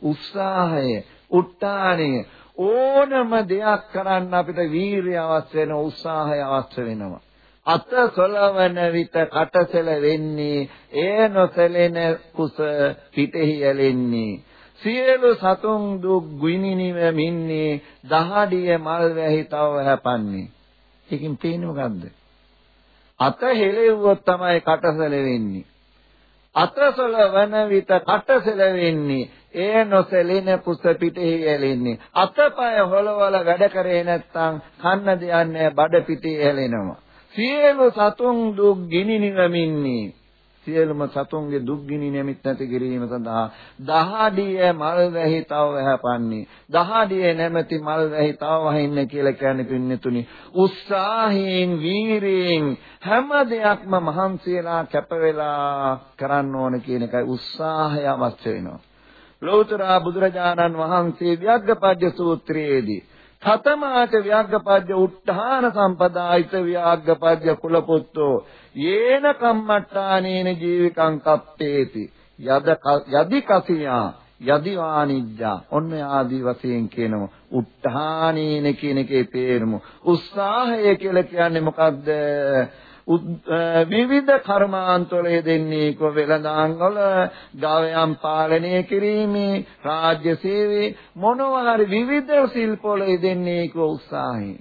උත්සාහය, උත්තාණය ඕනම දෙයක් කරන්න අපිට වීරිය අවශ්‍ය වෙන උත්සාහය අවශ්‍ය වෙනවා. අත සොලවන විට කටසෙල වෙන්නේ ඒ නොසැලෙන කුස පිටෙහි ඇලෙන්නේ. සියලු සතුන් දුක් ගුණිනිවමින්නේ දහඩිය මල් වැහි තව හැපන්නේ. ඒකෙන් පේන්නේ මොකද්ද? අත හෙලෙව්වොත් තමයි කටසෙල වෙන්නේ. අතසල වන විට කටසල වෙන්නේ. ඒ නොසෙලින කුස පිටෙහි ඇලෙන්නේ. අතපය හොලවල වැඩ කරේ නැත්නම් කන්න දෙන්නේ බඩ පිටේ ඇලෙනවා. සියලු සතුන් දුක් ගිනි නිවමින්නේ. සියලුම සතුන්ගේ දුක් ගිනි නැමිත් නැති කිරීම සඳහා දහඩිය මල් වැහි තව වැහපන්නේ. දහඩිය නැමැති මල් වැහි තව වහින්න කියලා කියන්නේ පින්නතුනි උත්සාහයෙන් වීරයෙන් හැම දෙයක්ම මහන්සියලා කැප වෙලා කරන්න ඕන කියන එකයි උත්සාහය අවශ්‍ය වෙනවා. ලෞතර බුදුරජාණන් වහන්සේ ව්‍යග්ගපද්‍ය සූත්‍රයේදී කතමාච ව්‍යග්ගපද්‍ය උත්හාන සම්පදායිත ව්‍යග්ගපද්‍ය කුලපුත්තෝ යේන කම්මට්ටානේන ජීවිකං කප්පේති. යද යදි කසියා යදි වානිජ්ජා ඔන්න ආදී වශයෙන් කියනවා. උත්හානේන කියන එකේ තේරුම උත්සාහය කියලා කියන්නේ මොකද්ද? විවිධ කර්මාන්තවල යෙදෙන්නේ කො වෙළඳාම් වල ගවයන් පාලනය කිරීමේ රාජ්‍ය සේවයේ මොනවා හරි විවිධ ශිල්ප වල යෙදෙන්නේ කො උත්සාහයෙන්.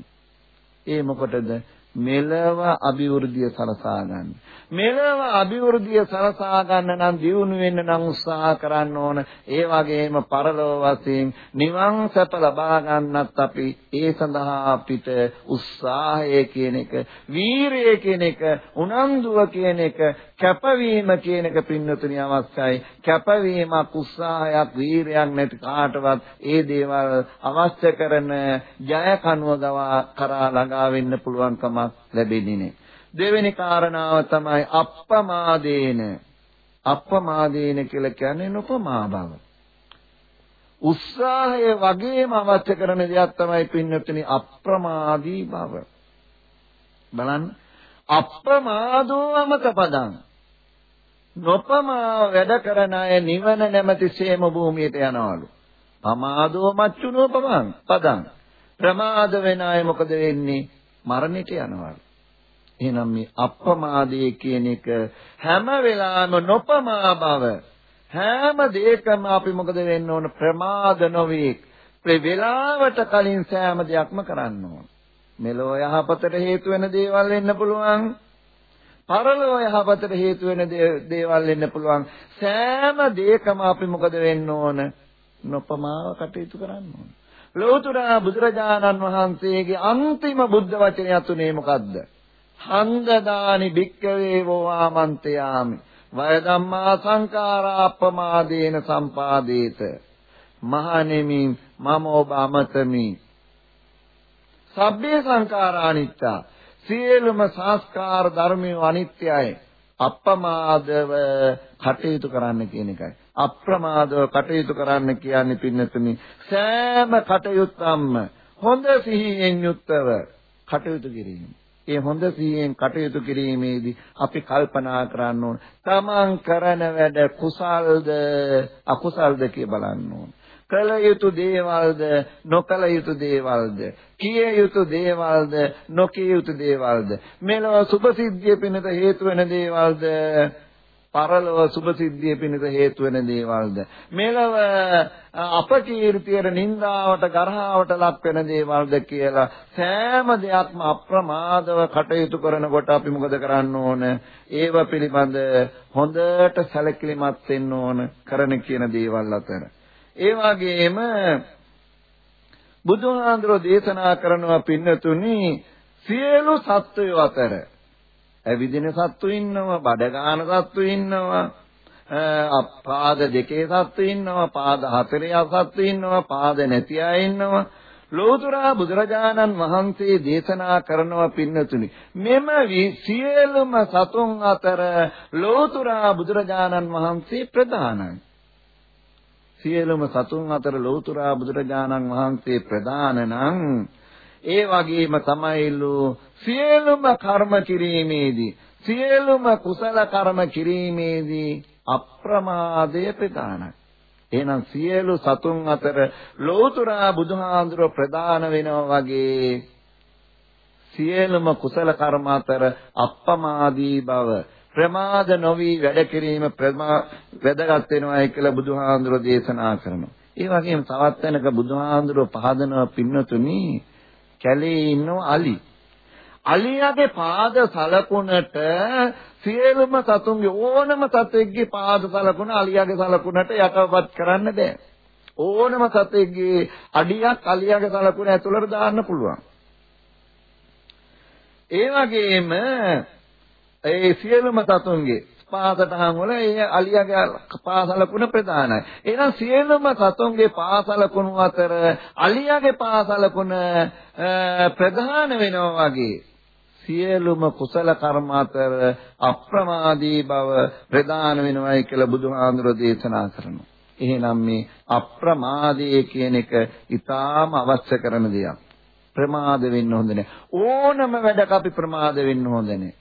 ඒ මොකටද? මෙලව අභිවෘද්ධිය සලසා ගන්න. මෙලව අභිවෘද්ධිය සලසා ගන්න නම් දියුණු වෙන්න නම් උත්සාහ කරන්න ඕන. ඒ වගේම පරලෝව වශයෙන් නිවන් සැප ලබා ගන්නත් අපි ඒ සඳහා අපිට උත්සාහය කියන එක, වීරිය කියන එක, උනන්දුව කියන එක, කැපවීම කියන එක පින්නතුනි අවශ්‍යයි. කැපවීමක්, උත්සාහයක්, වීරියක් නැති කාටවත් ඒ දේවල් අවශ්‍ය කරන ජය කනුව ගවා කරා ළඟා වෙන්න පුළුවන්කම ලැබෙන්නේ නැහැ. දෙවෙනි කාරණාව තමයි අප්පමාදේන. අප්පමාදේන කියලා කියන්නේ නොපමා බව. උත්සාහය වගේම අවශ්‍ය කරන දෙයක් තමයි පින්නතුනි අප්‍රමාදී බව. බලන්න අප්‍රමාදෝ අමතපදං නොපමා වැඩ කරන අය නිවන නැමැති සේම භූමියට යනවලු. පමාදෝ මච්චුනෝපමං පදං ප්‍රමාද වෙන අය මොකද වෙන්නේ? මරණයට යනවා. එහෙනම් මේ අප්‍රමාදයේ කියන එක හැම වෙලාවෙම නොපමා බව හැම දෙයකම අපි මොකද වෙන්න ඕන ප්‍රමාද නොවේ. ඒ වෙලාවට කලින් සෑම දෙයක්ම කරන්න ඕන. මෙලෝ යහපතට හේතු වෙන දේවල් වෙන්න පුළුවන්. පරලෝ යහපතට හේතු වෙන දේවල් වෙන්න පුළුවන්. සෑම දෙයකම අපි මොකද වෙන්න ඕන? නොපමාව කටයුතු කරන්න ඕන. ලෝතර බුදුරජාණන් වහන්සේගේ අන්තිම බුද්ධ වචනය තුනේ මොකද්ද? හන්දදානි භික්කවේ වෝවාමන්තයාමි. වය ධම්මා සංඛාරා අප්පමාදේන සම්පාදේත. මහණෙනි මම ඔබ අමතමි. සබ්බේ සංඛාරා අනිත්‍යා. සියලුම සංස්කාර ධර්මිය අනිත්‍යයි. අප්‍රමාදව කටයුතු කරන්න කියන එකයි. අප්‍රමාදව කටයුතු කරන්න කියන්නේ පින්නතුනි සෑම කටයුත්තක්ම හොඳ සිහියෙන් යුක්තව කටයුතු කිරීම. ඒ හොඳ සිහියෙන් කටයුතු කිරීමේදී අපි කල්පනා කරන්න ඕන. තමන් කරන වැඩ කුසල්ද අකුසල්ද කිය බලන්න ඕන. කළ යුතු දේවල්ද නොකළ යුතු දේවල්ද කිය යුතු දේවල්ද නොකිය යුතු දේවල්ද? මෙලොව සුභ සිද්ධිය පිණිස හේතු වෙන දේවල්ද? පරලොව සුභසිද්ධිය පිණිස හේතු වෙන දේවල්ද? මෙලව අපකීර්තියට නින්දාවට ගරහාවට ලක් වෙන දේවල්ද කියලා සෑම දෙයක්ම අප්‍රමාදව කටයුතු කරනකොට අපි මොකද කරන්න ඕන? ඒව පිළිබඳ හොඳට සැලකිලිමත් වෙන්න ඕන කරන කියන දේවල් අතර. ඒ වගේම බුදුහාඳුරෝ දේශනා කරනවා පින්නතුනි සියලු සත්වයෝ අතර ඇවිදින සත්තු ඉන්නවා, බඩ ගන්න සත්තු ඉන්නවා, පාද දෙකේ සත්තු ඉන්නවා, පාද හතරේ සත්තු ඉන්නවා, පාද නැති අය ඉන්නවා. ලෝතුරා බුදුරජාණන් වහන්සේ දේශනා කරනවා පින්නතුනි මෙම සියලුම සතුන් අතර ලෝතුරා බුදුරජාණන් වහන්සේ ප්‍රධානයි සියලුම සතුන් අතර ලෞතුරා බුදුරජාණන් වහන්සේ ප්‍රධාන නම් ඒ වගේම තමයිලු සියලුම කර්ම කිරීමේදී සියලුම කුසල කර්ම කිරීමේදී අප්‍රමාදය ප්‍රධානයි. එහෙනම් සියලු සතුන් අතර ලෞතුරා බුදුහාඳුර ප්‍රධාන වෙනවා වගේ සියලුම කුසල කර්ම අතර අප්‍රමාදී බව ප්‍රමාද නොවි වැඩ කිරීම වැදගත් වෙනවායි කියලා බුදුහාඳුරෝ දේශනා කරනවා. ඒ වගේම තවත් තැනක බුදුහාඳුරෝ පහදනවා පින්නතුනි කැලේ ඉන්නව අලි. අලියාගේ පාද සලකුණට සියලුම සතුන්ගේ ඕනම සතෙක්ගේ පාද සලකුණ අලියාගේ සලකුණට යටපත් කරන්න බෑ. ඕනම සතෙක්ගේ අඩියක් අලියාගේ සලකුණ ඇතුළට දාන්න පුළුවන්. ඒ වගේම ඒ සියලුම සතුන්ගේ පාසටහන් වල ඒ අලියාගේ පාසලකුණ ප්‍රධානයි. එහෙනම් සියලුම සතුන්ගේ පාසලකුණු අතර අලියාගේ පාසලකුණ ප්‍රධාන වෙනවා වගේ සියලුම කුසල කර්ම අතර අප්‍රමාදී බව ප්‍රධාන වෙනවයි කියලා බුදුහාඳුර දේශනා කරනවා. එහෙනම් මේ අප්‍රමාදයේ කියන එක ඊටාම අවශ්‍ය කරන දෙයක්. ප්‍රමාද වෙන්න හොඳ නැහැ. ඕනම වැඩක අපි ප්‍රමාද වෙන්න හොඳ නැහැ.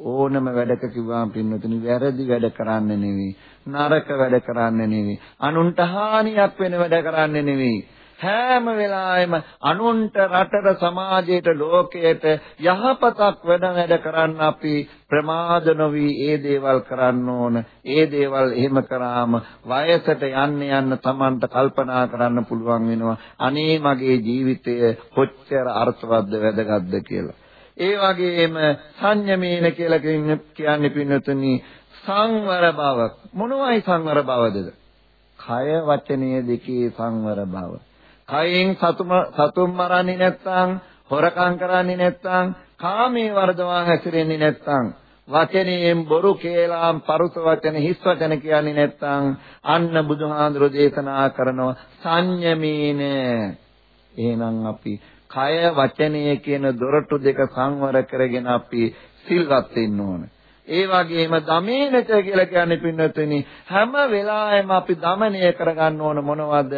ඕනම වැඩක කිව්වාම පින්නතුනි වැරදි වැඩ කරන්න නෙවෙයි නරක වැඩ කරන්න නෙවෙයි අනුන්ට හානියක් වෙන වැඩ කරන්න නෙවෙයි. හැම වෙලාවෙම අනුන්ට රටට සමාජයට ලෝකයට යහපතක් වෙන වැඩ කරන්න අපි ප්‍රමාද නොවි ඒ දේවල් කරන්න ඕන. ඒ දේවල් එහෙම කරාම වයසට යන්න යන්න Tamanට කල්පනා කරන්න පුළුවන් වෙනවා. අනේ මගේ ජීවිතය කොච්චර අර්ථවත්ද වැදගත්ද කියලා. ඒ වගේම සංයමීන කියලා කියන්නේ පින්නතුනි සංවර බව. මොනවයි සංවර බවද? කය වචනය දෙකේ සංවර බව. කයෙන් සතුම සතුම් මරන්නේ නැත්නම්, හොරකම් කරන්නේ නැත්නම්, කාමයේ වර්ධවා හැසිරෙන්නේ නැත්නම්, වචනයෙන් බොරු කේලාම් පරුස වචන හිස් වචන කියන්නේ නැත්නම් අන්න බුදුහාඳුර දේශනා කරනවා සංයමීන එහෙනම් අපි කය වචනය කියන දොරටු දෙක සංවර කරගෙන අපි සිල්වත් වෙන්න ඕන. ඒ වගේම දමේනච කියලා කියන්නේ පින්නතුනි හැම වෙලාවෙම අපි দমনය කරගන්න ඕන මොනවද?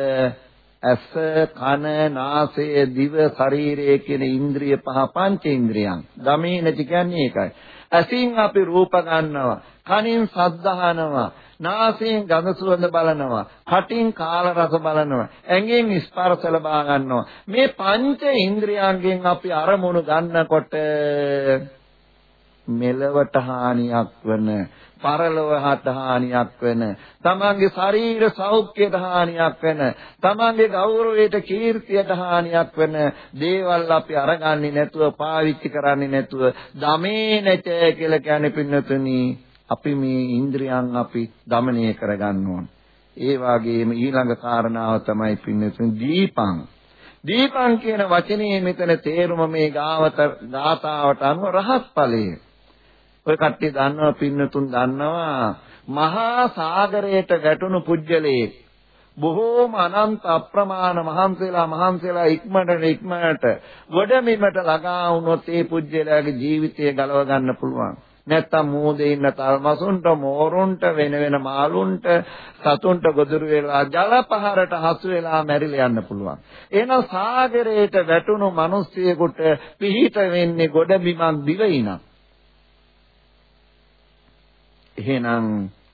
ඇස, කන, නාසය, දිව, ශරීරය කියන ඉන්ද්‍රිය පහ පංචේන්ද්‍රියන්. දමේනච කියන්නේ ඒකයි. ඇසින් අපි රූප ගන්නවා. කනින් සද්ධානවා. නාසයෙන් ගඳ සුවඳ බලනවා, කටින් කාල රස බලනවා, ඇඟෙන් ස්පර්ශ ලබා ගන්නවා. මේ පංච ඉන්ද්‍රියයන්ගෙන් අපි අරමුණු ගන්නකොට මෙලවට හානියක් වන පරලොව හට හානියක් වෙන තමන්ගේ ශරීර සෞඛ්‍යයට හානියක් වෙන තමන්ගේ ගෞරවයට කීර්තියට හානියක් වෙන දේවල් අපි අරගන්නේ නැතුව පාවිච්චි කරන්නේ නැතුව දමේ නැච කියලා කියන්නේ පින්නතුනි අපි මේ ඉන්ද්‍රියන් අපි দমনය කරගන්න ඕන. ඒ වගේම ඊළඟ කාරණාව තමයි පින්නතුන් දීපං. දීපං කියන වචනේ මෙතන තේරුම මේ ගාවත ධාතාවට අනුව රහස්ඵලය. ඔය කට්ටිය දන්නවා පින්නතුන් දන්නවා මහා සාගරයට ගැටුණු පුජ්‍යලයේ බොහෝම අනන්ත අප්‍රමාණ මහන්සලා මහන්සලා ඉක්මනට ඉක්මනට ගොඩමිමට ළඟා වුණොත් ඒ පුජ්‍යලයාගේ ජීවිතය ගලව ගන්න පුළුවන්. නැත්තම් මූදේ ඉන්න තල්මසුන්ට මෝරුන්ට වෙන වෙන මාළුන්ට සතුන්ට ගොදුරු වෙලා ජල පහරට හසු වෙලා මැරිලා යන්න පුළුවන්. එහෙනම් සාගරයට වැටුණු මිනිස්සෙකුට පිහිට වෙන්නේ ගොඩ බිමක් දිවයිනක්. එහෙනම්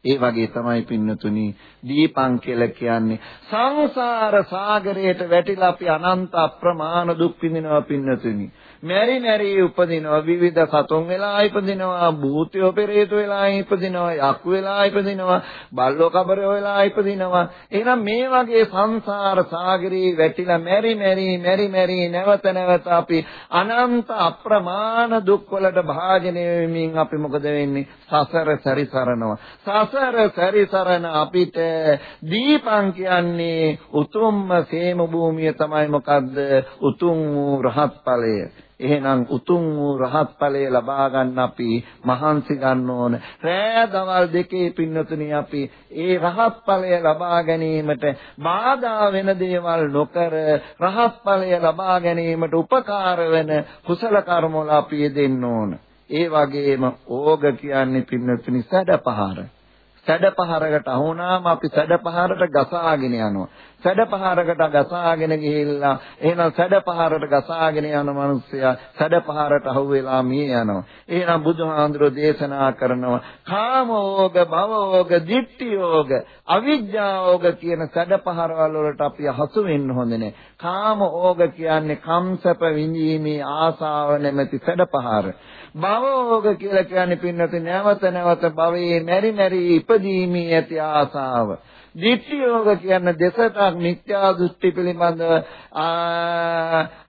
ඒ වගේ තමයි පින්නතුනි දීපං කියලා කියන්නේ සංසාර සාගරයට වැටිලා අපි අනන්ත අප්‍රමාණ දුක් විඳිනවා පින්නතුනි. මෙරි මෙරි උපදිනවා විවිධ සතුන් වෙලා ඉපදිනවා භූතයෝ පෙරේත වෙලා ඉපදිනවා යක්කු වෙලා ඉපදිනවා බල්ලෝ කබරයෝ වෙලා ඉපදිනවා. එහෙනම් මේ වගේ සංසාර සාගරේ වැටිලා මෙරි මෙරි මෙරි මෙරි නැවත නැවත අපි අනන්ත අප්‍රමාණ දුක් වලට භාජනය වෙමින් අපි මොකද වෙන්නේ? සසර සැරිසරනවා සසර සැරිසරන අපිට දීපං කියන්නේ උතුම්ම සේම භූමිය තමයි මොකද්ද උතුම් වූ රහත් ඵලය එහෙනම් උතුම් වූ රහත් ඵලය ලබා ගන්න අපි මහන්සි ගන්න ඕන. රෑ දවල් දෙකේ පින්නතුනි අපි ඒ රහත් ඵලය ලබා ගැනීමට බාධා වෙන දේවල් නොකර රහත් ඵලය ලබා ගැනීමට උපකාර වෙන කුසල කර්ම වල අපි යෙදෙන්න ඕන. ඒ වගේම ඕග කියන්නේ පින්නතුනි සැඩපහර. සැඩපහරකට අහුණාම අපි සැඩපහරට ගසාගෙන යනවා. සැඩපහරකට ගසාගෙන ගිහිල්ලා එහෙනම් සැඩපහරට ගසාගෙන යන මිනිස්සයා සැඩපහරට අහුවෙලා මිය යනවා. එහෙනම් බුදුහාඳුරෝ දේශනා කරනවා කාමෝග භවෝග දිට්ඨියෝග අවිජ්ජාෝග කියන සැඩපහරවල වලට අපි හසු වෙන්න හොඳ නැහැ. කාමෝග කියන්නේ කම්සප විඳීමේ ආසාව නැමැති සැඩපහර. භවෝග කියලා කියන්නේ පින්නත නැවත නැවත භවයේ මෙරි මෙරි ඉපදීමේ ඇති ආසාව. දිට්ඨි යෝග කියන්නේ දෙසටක් මිත්‍යා දෘෂ්ටි පිළිබඳව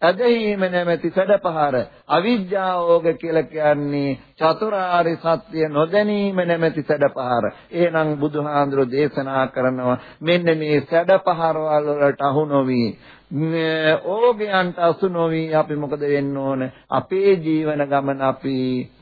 අදහිම නැමැති සැඩපහර අවිජ්ජා යෝග කියලා කියන්නේ චතුරාර්ය සත්‍ය නොදැනීම නැමැති සැඩපහර. එහෙනම් බුදුහාඳුරෝ දේශනා කරනවා මෙන්න මේ සැඩපහරවල් වලට අහු නොවි. ඕගයන්ට අසු නොවි අපි මොකද වෙන්න ඕන? අපේ ජීවන ගමන අපි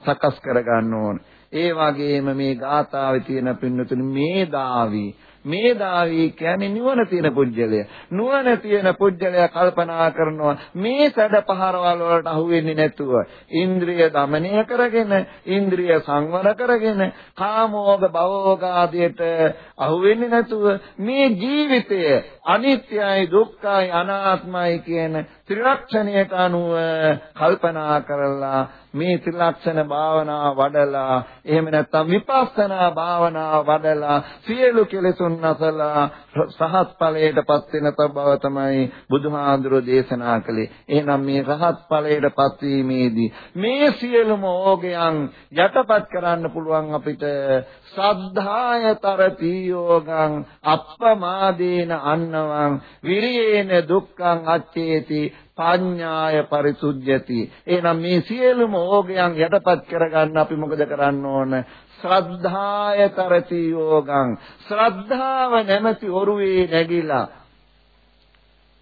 සකස් කර ගන්න ඕන. ඒ වගේම මේ ගාථාවේ තියෙන පින්නතුනි මේ දාවි මේ දාවි කියන්නේ නිවන තියෙන පුජ්‍යලය. නුවණ තියෙන පුජ්‍යලය කල්පනා කරනවා මේ සැඩ පහරවල් වලට අහු වෙන්නේ නැතුව ඉන්ද්‍රිය দমনය කරගෙන ඉන්ද්‍රිය සංවර කරගෙන කාමෝග භවෝග ආදියට අහු වෙන්නේ නැතුව මේ ජීවිතය අනිත්‍යයි දුක්ඛයි අනාත්මයි කියන ත්‍රිලක්ෂණයට අනුව කල්පනා කරලා මේ ත්‍රිලක්ෂණ භාවනාව වඩලා එහෙම නැත්නම් විපස්සනා භාවනාව වඩලා සියලු කෙලෙසුන් නැසලා සහත් ඵලයටපත් වෙන බව තමයි බුදුහාඳුරෝ දේශනා කළේ. එහෙනම් මේ රහත් ඵලයටපත් වීමේදී මේ සියලුම ඕගයන් යටපත් කරන්න පුළුවන් අපිට සද්ධායතරති යෝගං අප්පමාදේන අන්නවං විරියේන දුක්ඛං අච්චේති පඤ්ඤාය පරිසුද්ධ්‍යති එහෙනම් මේ සියලුම ඕගයන් යටපත් කරගන්න අපි මොකද කරන්න ඕන? ශ්‍රද්ධාය තරති යෝගං. ශ්‍රද්ධාව නැමැති ඔරුවේ නැගිලා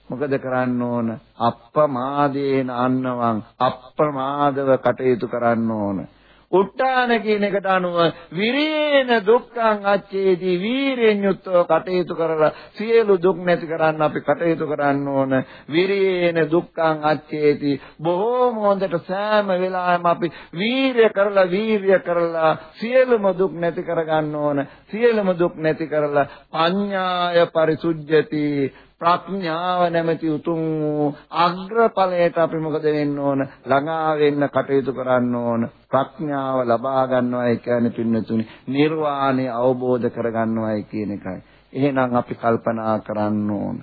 මොකද කරන්න ඕන? අප්පමාදේන අන්නවං. අප්‍රමාදව කටයුතු කරන්න ඕන. උට්ටාන කියන එකට අනුව විරේන දුක්ඛං අච්චේති වීරෙන් යුක්තව කටයුතු කරලා සියලු දුක් නැති කරන්න අපි කටයුතු කරන්න ඕන. විරේන දුක්ඛං අච්චේති බොහෝම හොඳට සෑම වෙලාවෙම අපි වීරය කරලා වීරය කරලා සියලුම දුක් නැති කරගන්න ඕන. සියලුම දුක් නැති කරලා පඤ්ඤාය පරිසුද්ධති ප්‍රඥාව නැමැති උතුම් අග්‍රඵලයට අපි මොකද වෙන්න ඕන? ළඟා වෙන්න කටයුතු කරන්න ඕන. ප්‍රඥාව ලබා ගන්නවායි කියන්නේ පින්නතුනි. නිර්වාණය අවබෝධ කරගන්නවායි කියන එකයි. එහෙනම් අපි කල්පනා කරන්න ඕන.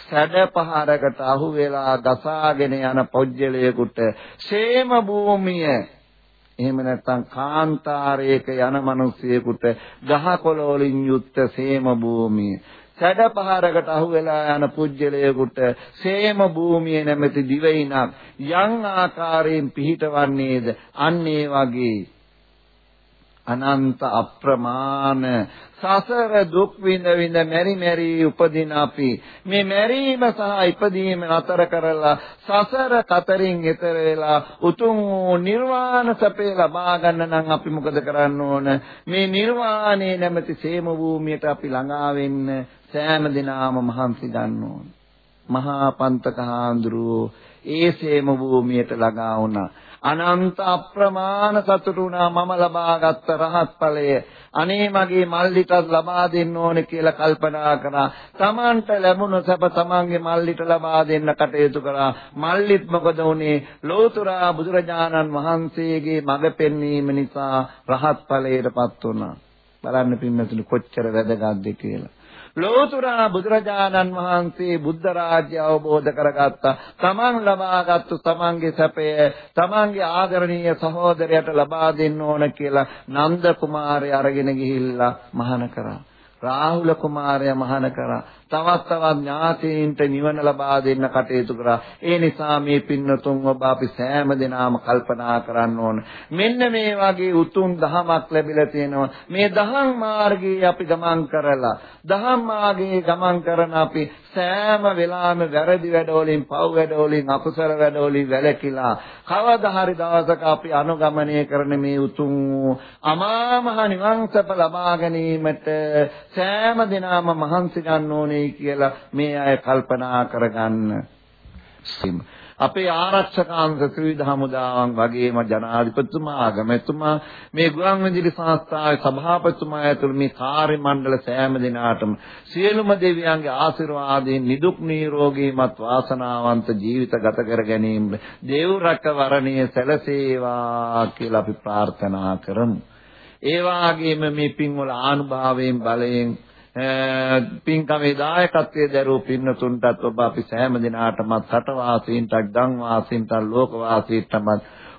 සැඩ පහරකට අහු වෙලා දසාගෙන යන පොජ්ජලයකට ෂේම භූමිය එහෙම නැත්නම් කාන්තාරයක යන මිනිසියෙකුට ගහකොළ වලින් යුක්ත සේම භූමිය. සැඩපහරකට අහු වෙලා යන පුජ්‍යලයකට සේම භූමිය නැමැති දිවයිනක් යම් ආකාරයෙන් පිහිටවන්නේද? අන්න ඒ වගේ අනන්ත අප්‍රමාණ සසර දුක් විඳ විඳ මෙරි මෙරි උපදින අපි. මේ මෙරීම සහ ඉපදීම නතර කරලා සසර කතරින් එතර වෙලා උතුම් නිර්වාණ සපේ ලබා ගන්න නම් අපි මොකද කරන්න ඕන? මේ නිර්වාණය නැමැති සේම භූමියට අපි ළඟා වෙන්න සෑම දිනාම මහන්සි ගන්න ඕන. මහා පන්තක හාඳුරෝ ඒසේම භූමියට ළඟා වුණා. අනන්ත අප්‍රමාණ සතුටු වුණා මම ලබාගත් රහත් ඵලය. අනේ මගේ මල්ලිටත් ලබා දෙන්න ඕනේ කියලා කල්පනා කරා. Tamanට ලැබුණ සැප Tamanගේ මල්ලිට ලබා දෙන්න කටයුතු කරා. මල්ලිත් මොකද වුනේ? ලෝතුරා බුදුරජාණන් වහන්සේගේ මඟ පෙන්වීම නිසා රහත් ඵලයටපත් වුණා. බලන්න පින්නතුනි කොච්චර වැදගත්ද කියලා. ලෝතුරා බුදුරජාණන් වහන්සේ බුද්ධ රාජ්‍ය අවබෝධ කරගත්තා. තමන් ලබාගත්තු තමන්ගේ සැපය තමන්ගේ ආදරණීය සහෝදරයට ලබා දෙන්න ඕන කියලා නන්ද කුමාරයා අරගෙන ගිහිල්ලා මහාන කරා. රාහුල කුමාරයා මහාන කරා. තවත් තවත් ඥාතීන්ට නිවන ලබා දෙන්න කටයුතු කරා. ඒ නිසා මේ පින්නතුන් ඔබ අපි සෑම දිනම කල්පනා කරන්න ඕන. මෙන්න මේ වගේ උතුම් දහමක් ලැබිලා තියෙනවා. මේ දහම් මාර්ගයේ අපි ගමන් කරලා දහම් මාර්ගයේ ගමන් කරන අපි සෑම වෙලාවෙම වැරදි වැඩවලින්, පව් වැඩවලින්, අකුසල වැඩවලින් වැළකීලා කවදා හරි දවසක අපි අනුගමනය කරන මේ උතුම් අමා මහ නිවන් සප ලබා ගැනීමට සෑම දිනම මහන්සි ගන්න ඕනේ ඕනේ කියලා මේ අය කල්පනා කරගන්න. අපේ ආරක්ෂක අංශ ත්‍රිවිධ හමුදාවන් වගේම ජනාධිපතිතුමා ආගමතුමා මේ ගුවන්විදුලි සංස්ථාවේ සභාපතිතුමා ඇතුළු මේ කාර්ය මණ්ඩල සෑම දිනාටම සියලුම දෙවියන්ගේ ආශිර්වාදයෙන් නිදුක් නිරෝගීමත් වාසනාවන්ත ජීවිත ගත කර ගැනීම දේව රැකවරණයේ සැලසේවා කියලා අපි ප්‍රාර්ථනා කරමු. ඒ වගේම මේ පින්වල ආනුභාවයෙන් බලයෙන් පින්කමේ දායකත්වයේ දරූ පින්නතුන්ටත් ඔබ අපි සෑම දිනාටම රට වාසීන්ට, ගම් වාසීන්ට, ලෝක වාසීන්ටම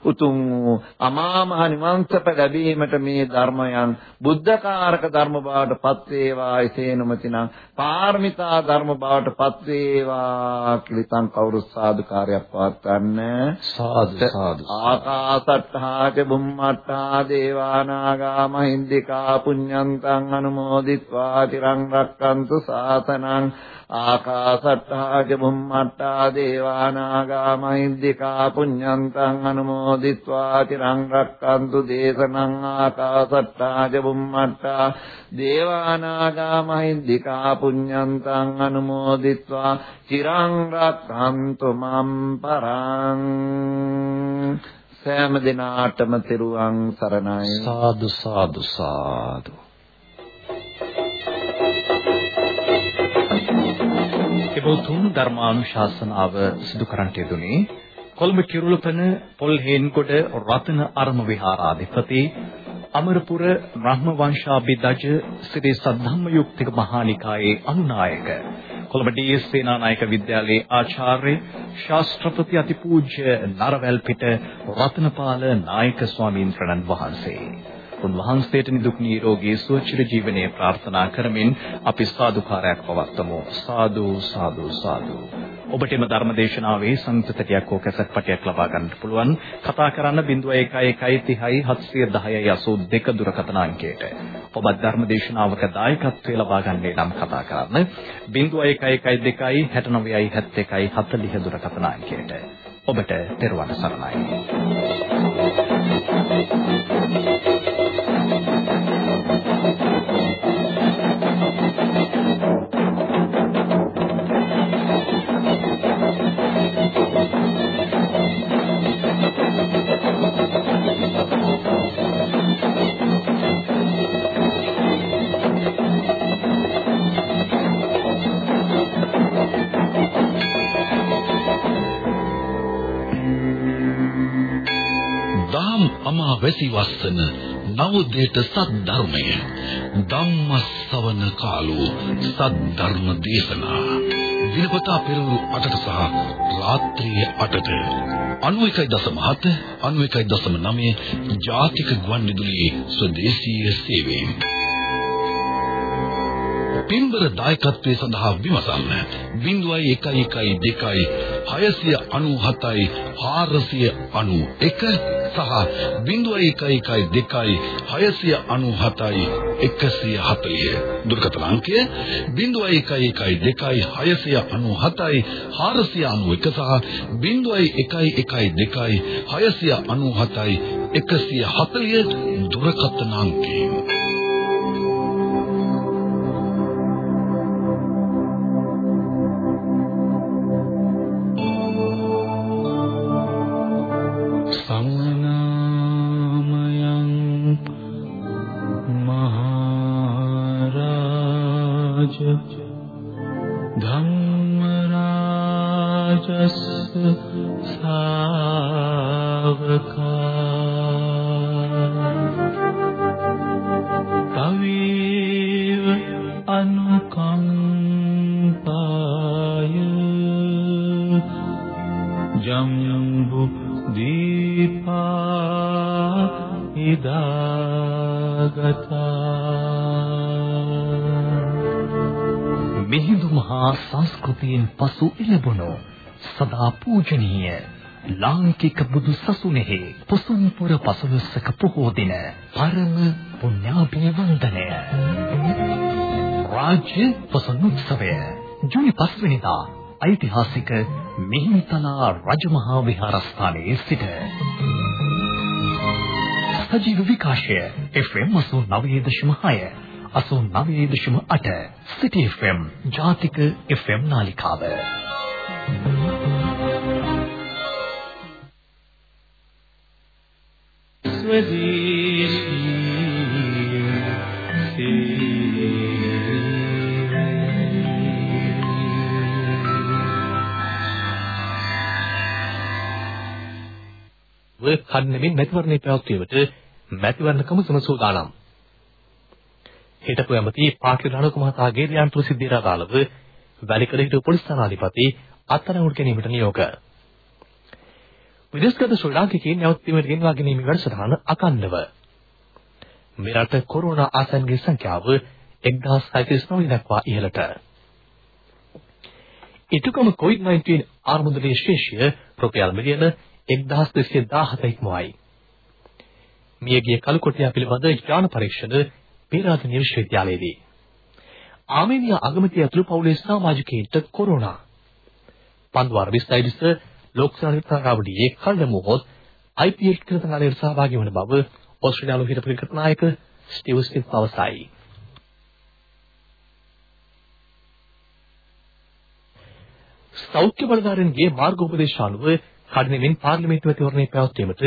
උතුම් වූ අමා මහ නිවන් සප ලැබීමට මේ ධර්මයන් බුද්ධකාරක ධර්ම බවට පත් වේවා එසේනමතිනම් පාර්මිතා ධර්ම බවට පත් වේවා කිලිතං කවුරු සාදුකාරයක් පවත්වන්න? සාදු සාදු. ආකාසට්ඨාච බුම්මට්ඨා දේවානාගා මහින්దికා පුඤ්ඤන්තං අනුමෝදිත්වා තිරං රක්칸තු සාසනං ආකාසට්ඨාච බුම්මට්ඨා දේවානාගා මහින්దికා පුඤ්ඤන්තං අනුමෝ අනුමෝදිත්වා තිරං රක්칸තු දේශනං ආකාසට්ටා ජබුම්මට්ටා දේවානාගා මහින්దికා පුඤ්ඤන්තං අනුමෝදිත්වා තිරං රක්칸තු මම් පරං. සෑම දිනාටම තෙරුවන් සරණයි. සාදු සාදු සාදු. එබෝතුන් ධර්මානුශාසනාව සිදු කරන්ට යෙදුනේ කොළඹ කිරුළපන පොල්හේන්ගොඩ රතන අරම විහාරාධිපති අමරපුර බ්‍රහ්මවංශාභිදජ ශ්‍රී සද්ධම්ම යුක්තික මහානිකායේ අනුනායක කොළඹ ඩී.එස්. සේනානායක විද්‍යාලයේ ආචාර්ය ශාස්ත්‍රපති අතිපූජ්‍ය නරවැල්පිට රත්නපාල නායක ස්වාමීන් වහන්සේ උන්වහන්සේට නිදුක් නිරෝගී සුවචිර ජීවනයේ ප්‍රාර්ථනා කරමින් අපි සාදුකාරයක් පවත්වමු. සාදු සාදු සාදු. ඔබට එම ධර්මදේශනාවේ සංතතටියක් හෝ කැසට් පටයක් ලබා ගන්නට පුළුවන්. කතා කරන්න 0111 30 710 82 දුරකථන අංකයට. ඔබ ධර්මදේශනාවක දායකත්වයේ ලබා ගන්නේ නම් කතා කරන්න. 0112 69 71 40 දුරකථන අංකයට. ඔබට තෙරුවන් සරණයි. වැසිවස්සන නවෝදයට සද්ධර්මය. ධම්මස්සවන කාලෝ සද්ධර්ම දේශනා. දිනපතා පෙරවරු 8ට සහ රාත්‍රියේ 8ට 91.7 91.9 ජාතික ගුවන්විදුලියේ ස්වදේශීය සේවයෙන් පින්බර දායකත්වයේ සඳහා විමසන්න. 0112 697යි 491 සහ 0112 697යි 140 දුරකථන අංකය 0112 697යි 491 සහ 0112 697යි 140 දුරකථන අංකය. කවි මිහිඳු මහා සංස්කෘතියෙන් පසු එළඹුණු සදා පූජනීය ලාංකික බුදු සසුනේහි පොසොන්පුර පසළොස්වක පොහෝ දින පරම පුණ්‍යාභි වන්දනය රාජ්‍ය පොසොන් උත්සවය ජූනි 5 වෙනිදා ඓතිහාසික මිහින්තලා රජමහා විහාරස්ථානයේ සිට. සජීව විකාශය FM 89.6 89.8 City FM ජාතික FM නාලිකාව ව කන්නමින් මැතිවරණය පැවැත්වීමට මැතිවරණ කමිසම සූදානම්. හිටපු ඇමති පාටිල් රණක මහතාගේ රියන්තු සිද්ධියට අදාළව වැලිකඩ හිටපු පොලිස් ස්ථානාධිපති අත්අඩංගුවට ගැනීමට නියෝග. විදේශගත ශ්‍රී ලාංකිකයින් නැවතීමට ගෙන්වා ගැනීම වැඩසටහන අකණ්ඩව. මෙරට කොරෝනා ආසන්නගේ සංඛ්‍යාව 1039 දක්වා ඉහළට. ඊටකම COVID-19 ආරමුදලේ ශේෂය රුපියල් මිලියන 1217 ඉක්මවයි. මියගිය කලකොටියා පිළිබඳ ඥාන පරීක්ෂණ පේරාදෙණිය විශ්වවිද්‍යාලයේදී. ආමේනියා අගමැති ඇතුළු පවුලේ සමාජිකයින්ට කොරෝනා. පන්දුවාර 20 දිස ලෝකසභා නිර්මාණාවලියේ කල්න මොහොත් IPL ක්‍රිකට් තරගයට සහභාගී වන බව ඕස්ට්‍රේලියානු හිටපු ක්‍රිකට් නායක ස්ටිව් ස්මිත් පවසයි. සෞඛ්‍ය බලධාරීන්ගේ මාර්ගෝපදේශ අනුව කඩිනමින් පාර්ලිමේන්තු මැතිවරණය පැවැත්වීමට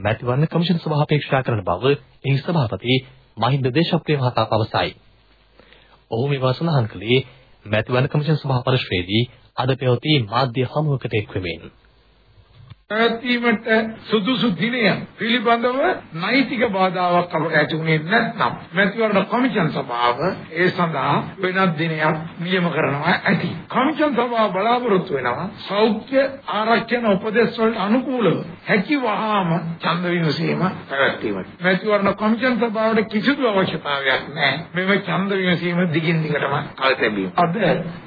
මැතිවරණ කමිෂන් සභාව අපේක්ෂා කරන බව එහි සභාපති මහින්ද දේශප්‍රිය මහතා පවසයි. ඔහු මේවා සඳහන් කළේ මැතිවරණ කමිෂන් සභාව පරිශ්‍රයේදී අද පැවති මාධ්‍ය හමුවකට එක්වෙමින්. පැවැත්වීමට සුදුසු දිනය පිළිබඳව නෛතික බාධාවක් අපට ඇති වුණේ නැත්නම් මැතිවරණ කොමිෂන් සභාව ඒ සඳහා වෙනත් දිනයක් නියම කරනවා ඇති. කොමිෂන් සභාව බලාපොරොත්තු වෙනවා සෞඛ්‍ය ආරක්ෂණ උපදෙස් වලට අනුකූලව හැකිවහාම ඡන්ද විමසීම පැවැත්වීමට. මැතිවරණ කොමිෂන් සභාවට කිසිදු අවශ්‍යතාවයක් නැහැ. මෙව ඡන්ද විමසීම දිගින් දිගටම කල් තැබීම. අද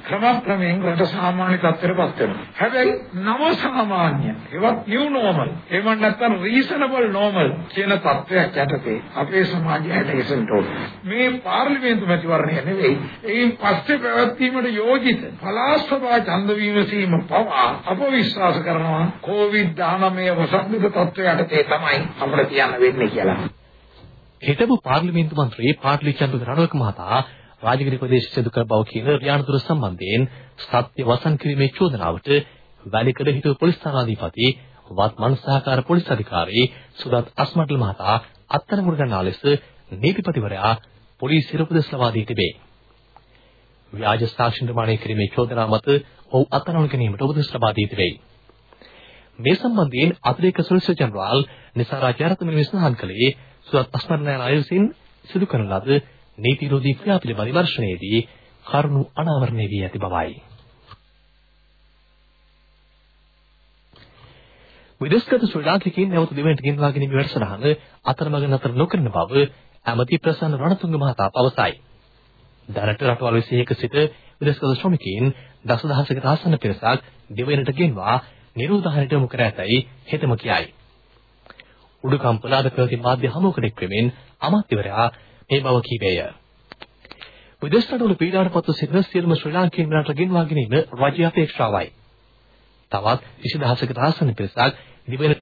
ක්‍රමක්‍රමයෙන් රට සාමාන්‍ය තත්ත්වයටපත් වෙනවා. හැබැයි නව සාමාන්‍ය ඒවත් new normal එහෙම නැත්නම් reasonable normal කියන තත්ත්වයක් යටතේ අපේ සමාජය හැදෙන්නට ඕන. මේ පාර්ලිමේන්තු මැතිවරණය නෙවෙයි. ඒයින් පස්සේ පැවැත්වීමට යෝජිත පළාත් සභා ඡන්ද විමසීම පවා අප විශ්වාස කරනවා COVID-19 වසංගත තත්ත්වයට යටතේ තමයි අපිට කියන්න වෙන්නේ කියලා. හිටපු පාර්ලිමේන්තු මන්ත්‍රී පාටලි චන්ද්‍ර රණවක මහතා රාජගිරි ප්‍රදේශ සිදු කර බව කියන රියානතුර සම්බන්ධයෙන් සත්‍ය වසන් කිරීමේ චෝදනාවට වැලිකඩ හිටපු පොලිස් ස්ථානාධිපති වත්මන් සහකාර පොලිස් අධිකාරී සුදත් අස්මඩ්ල මහතා අත්අඩංගුවට ගන්නා ලෙස නීතිපතිවරයා පොලිසිය උපදෙස් ලබා දී තිබේ. ව්‍යාජ සාක්ෂි නිර්මාණය කිරීමේ චෝදනා මත ඔහු අත්අඩංගුවට ගැනීමට උපදෙස් ලබා දී තිබේ. මේ සම්බන්ධයෙන් අතිරේක සොලිසිටර් ජෙනරාල් නිසාරා ජයරත්න විශ්වාස කළේ සුදත් අස්මඩ්ල නායක විසින් සිදු කරන ලද නීති විරෝධී ක්‍රියා පිළිබඳ විමර්ශනයේදී කරුණු අනාවරණය වී ඇති බවයි. විදේශගත ශ්‍රී ලාංකිකයින් නැවත දෙවන්ට ගෙන්වා ගැනීම වැඩසටහන අතරමඟ නතර නොකරන බව ඇමති ප්‍රසන්න රණතුංග මහතා පවසයි. දැනට රටවල් 21 සිට විදේශගත ශ්‍රමිකයින් දසදහසකට ආසන්න පිරිසක් දෙවයිනට ගෙන්වා නිරෝධායනයට යොමු කර ඇතැයි හෙතම කියයි. උඩුකම්පලාද පැවති මාධ්‍ය හමුවකට එක්වෙමින් අමාත්‍යවරයා මේ බව කීවේය. විදේශ රටවල පීඩාවටපත්ව සිටින සියලුම ශ්‍රී ලාංකිකයින් මෙරට ගෙන්වා ගැනීම රජයේ අපේක්ෂාවයි. තවත් 20000කට ආසන්න පිරිසක් දිවෙන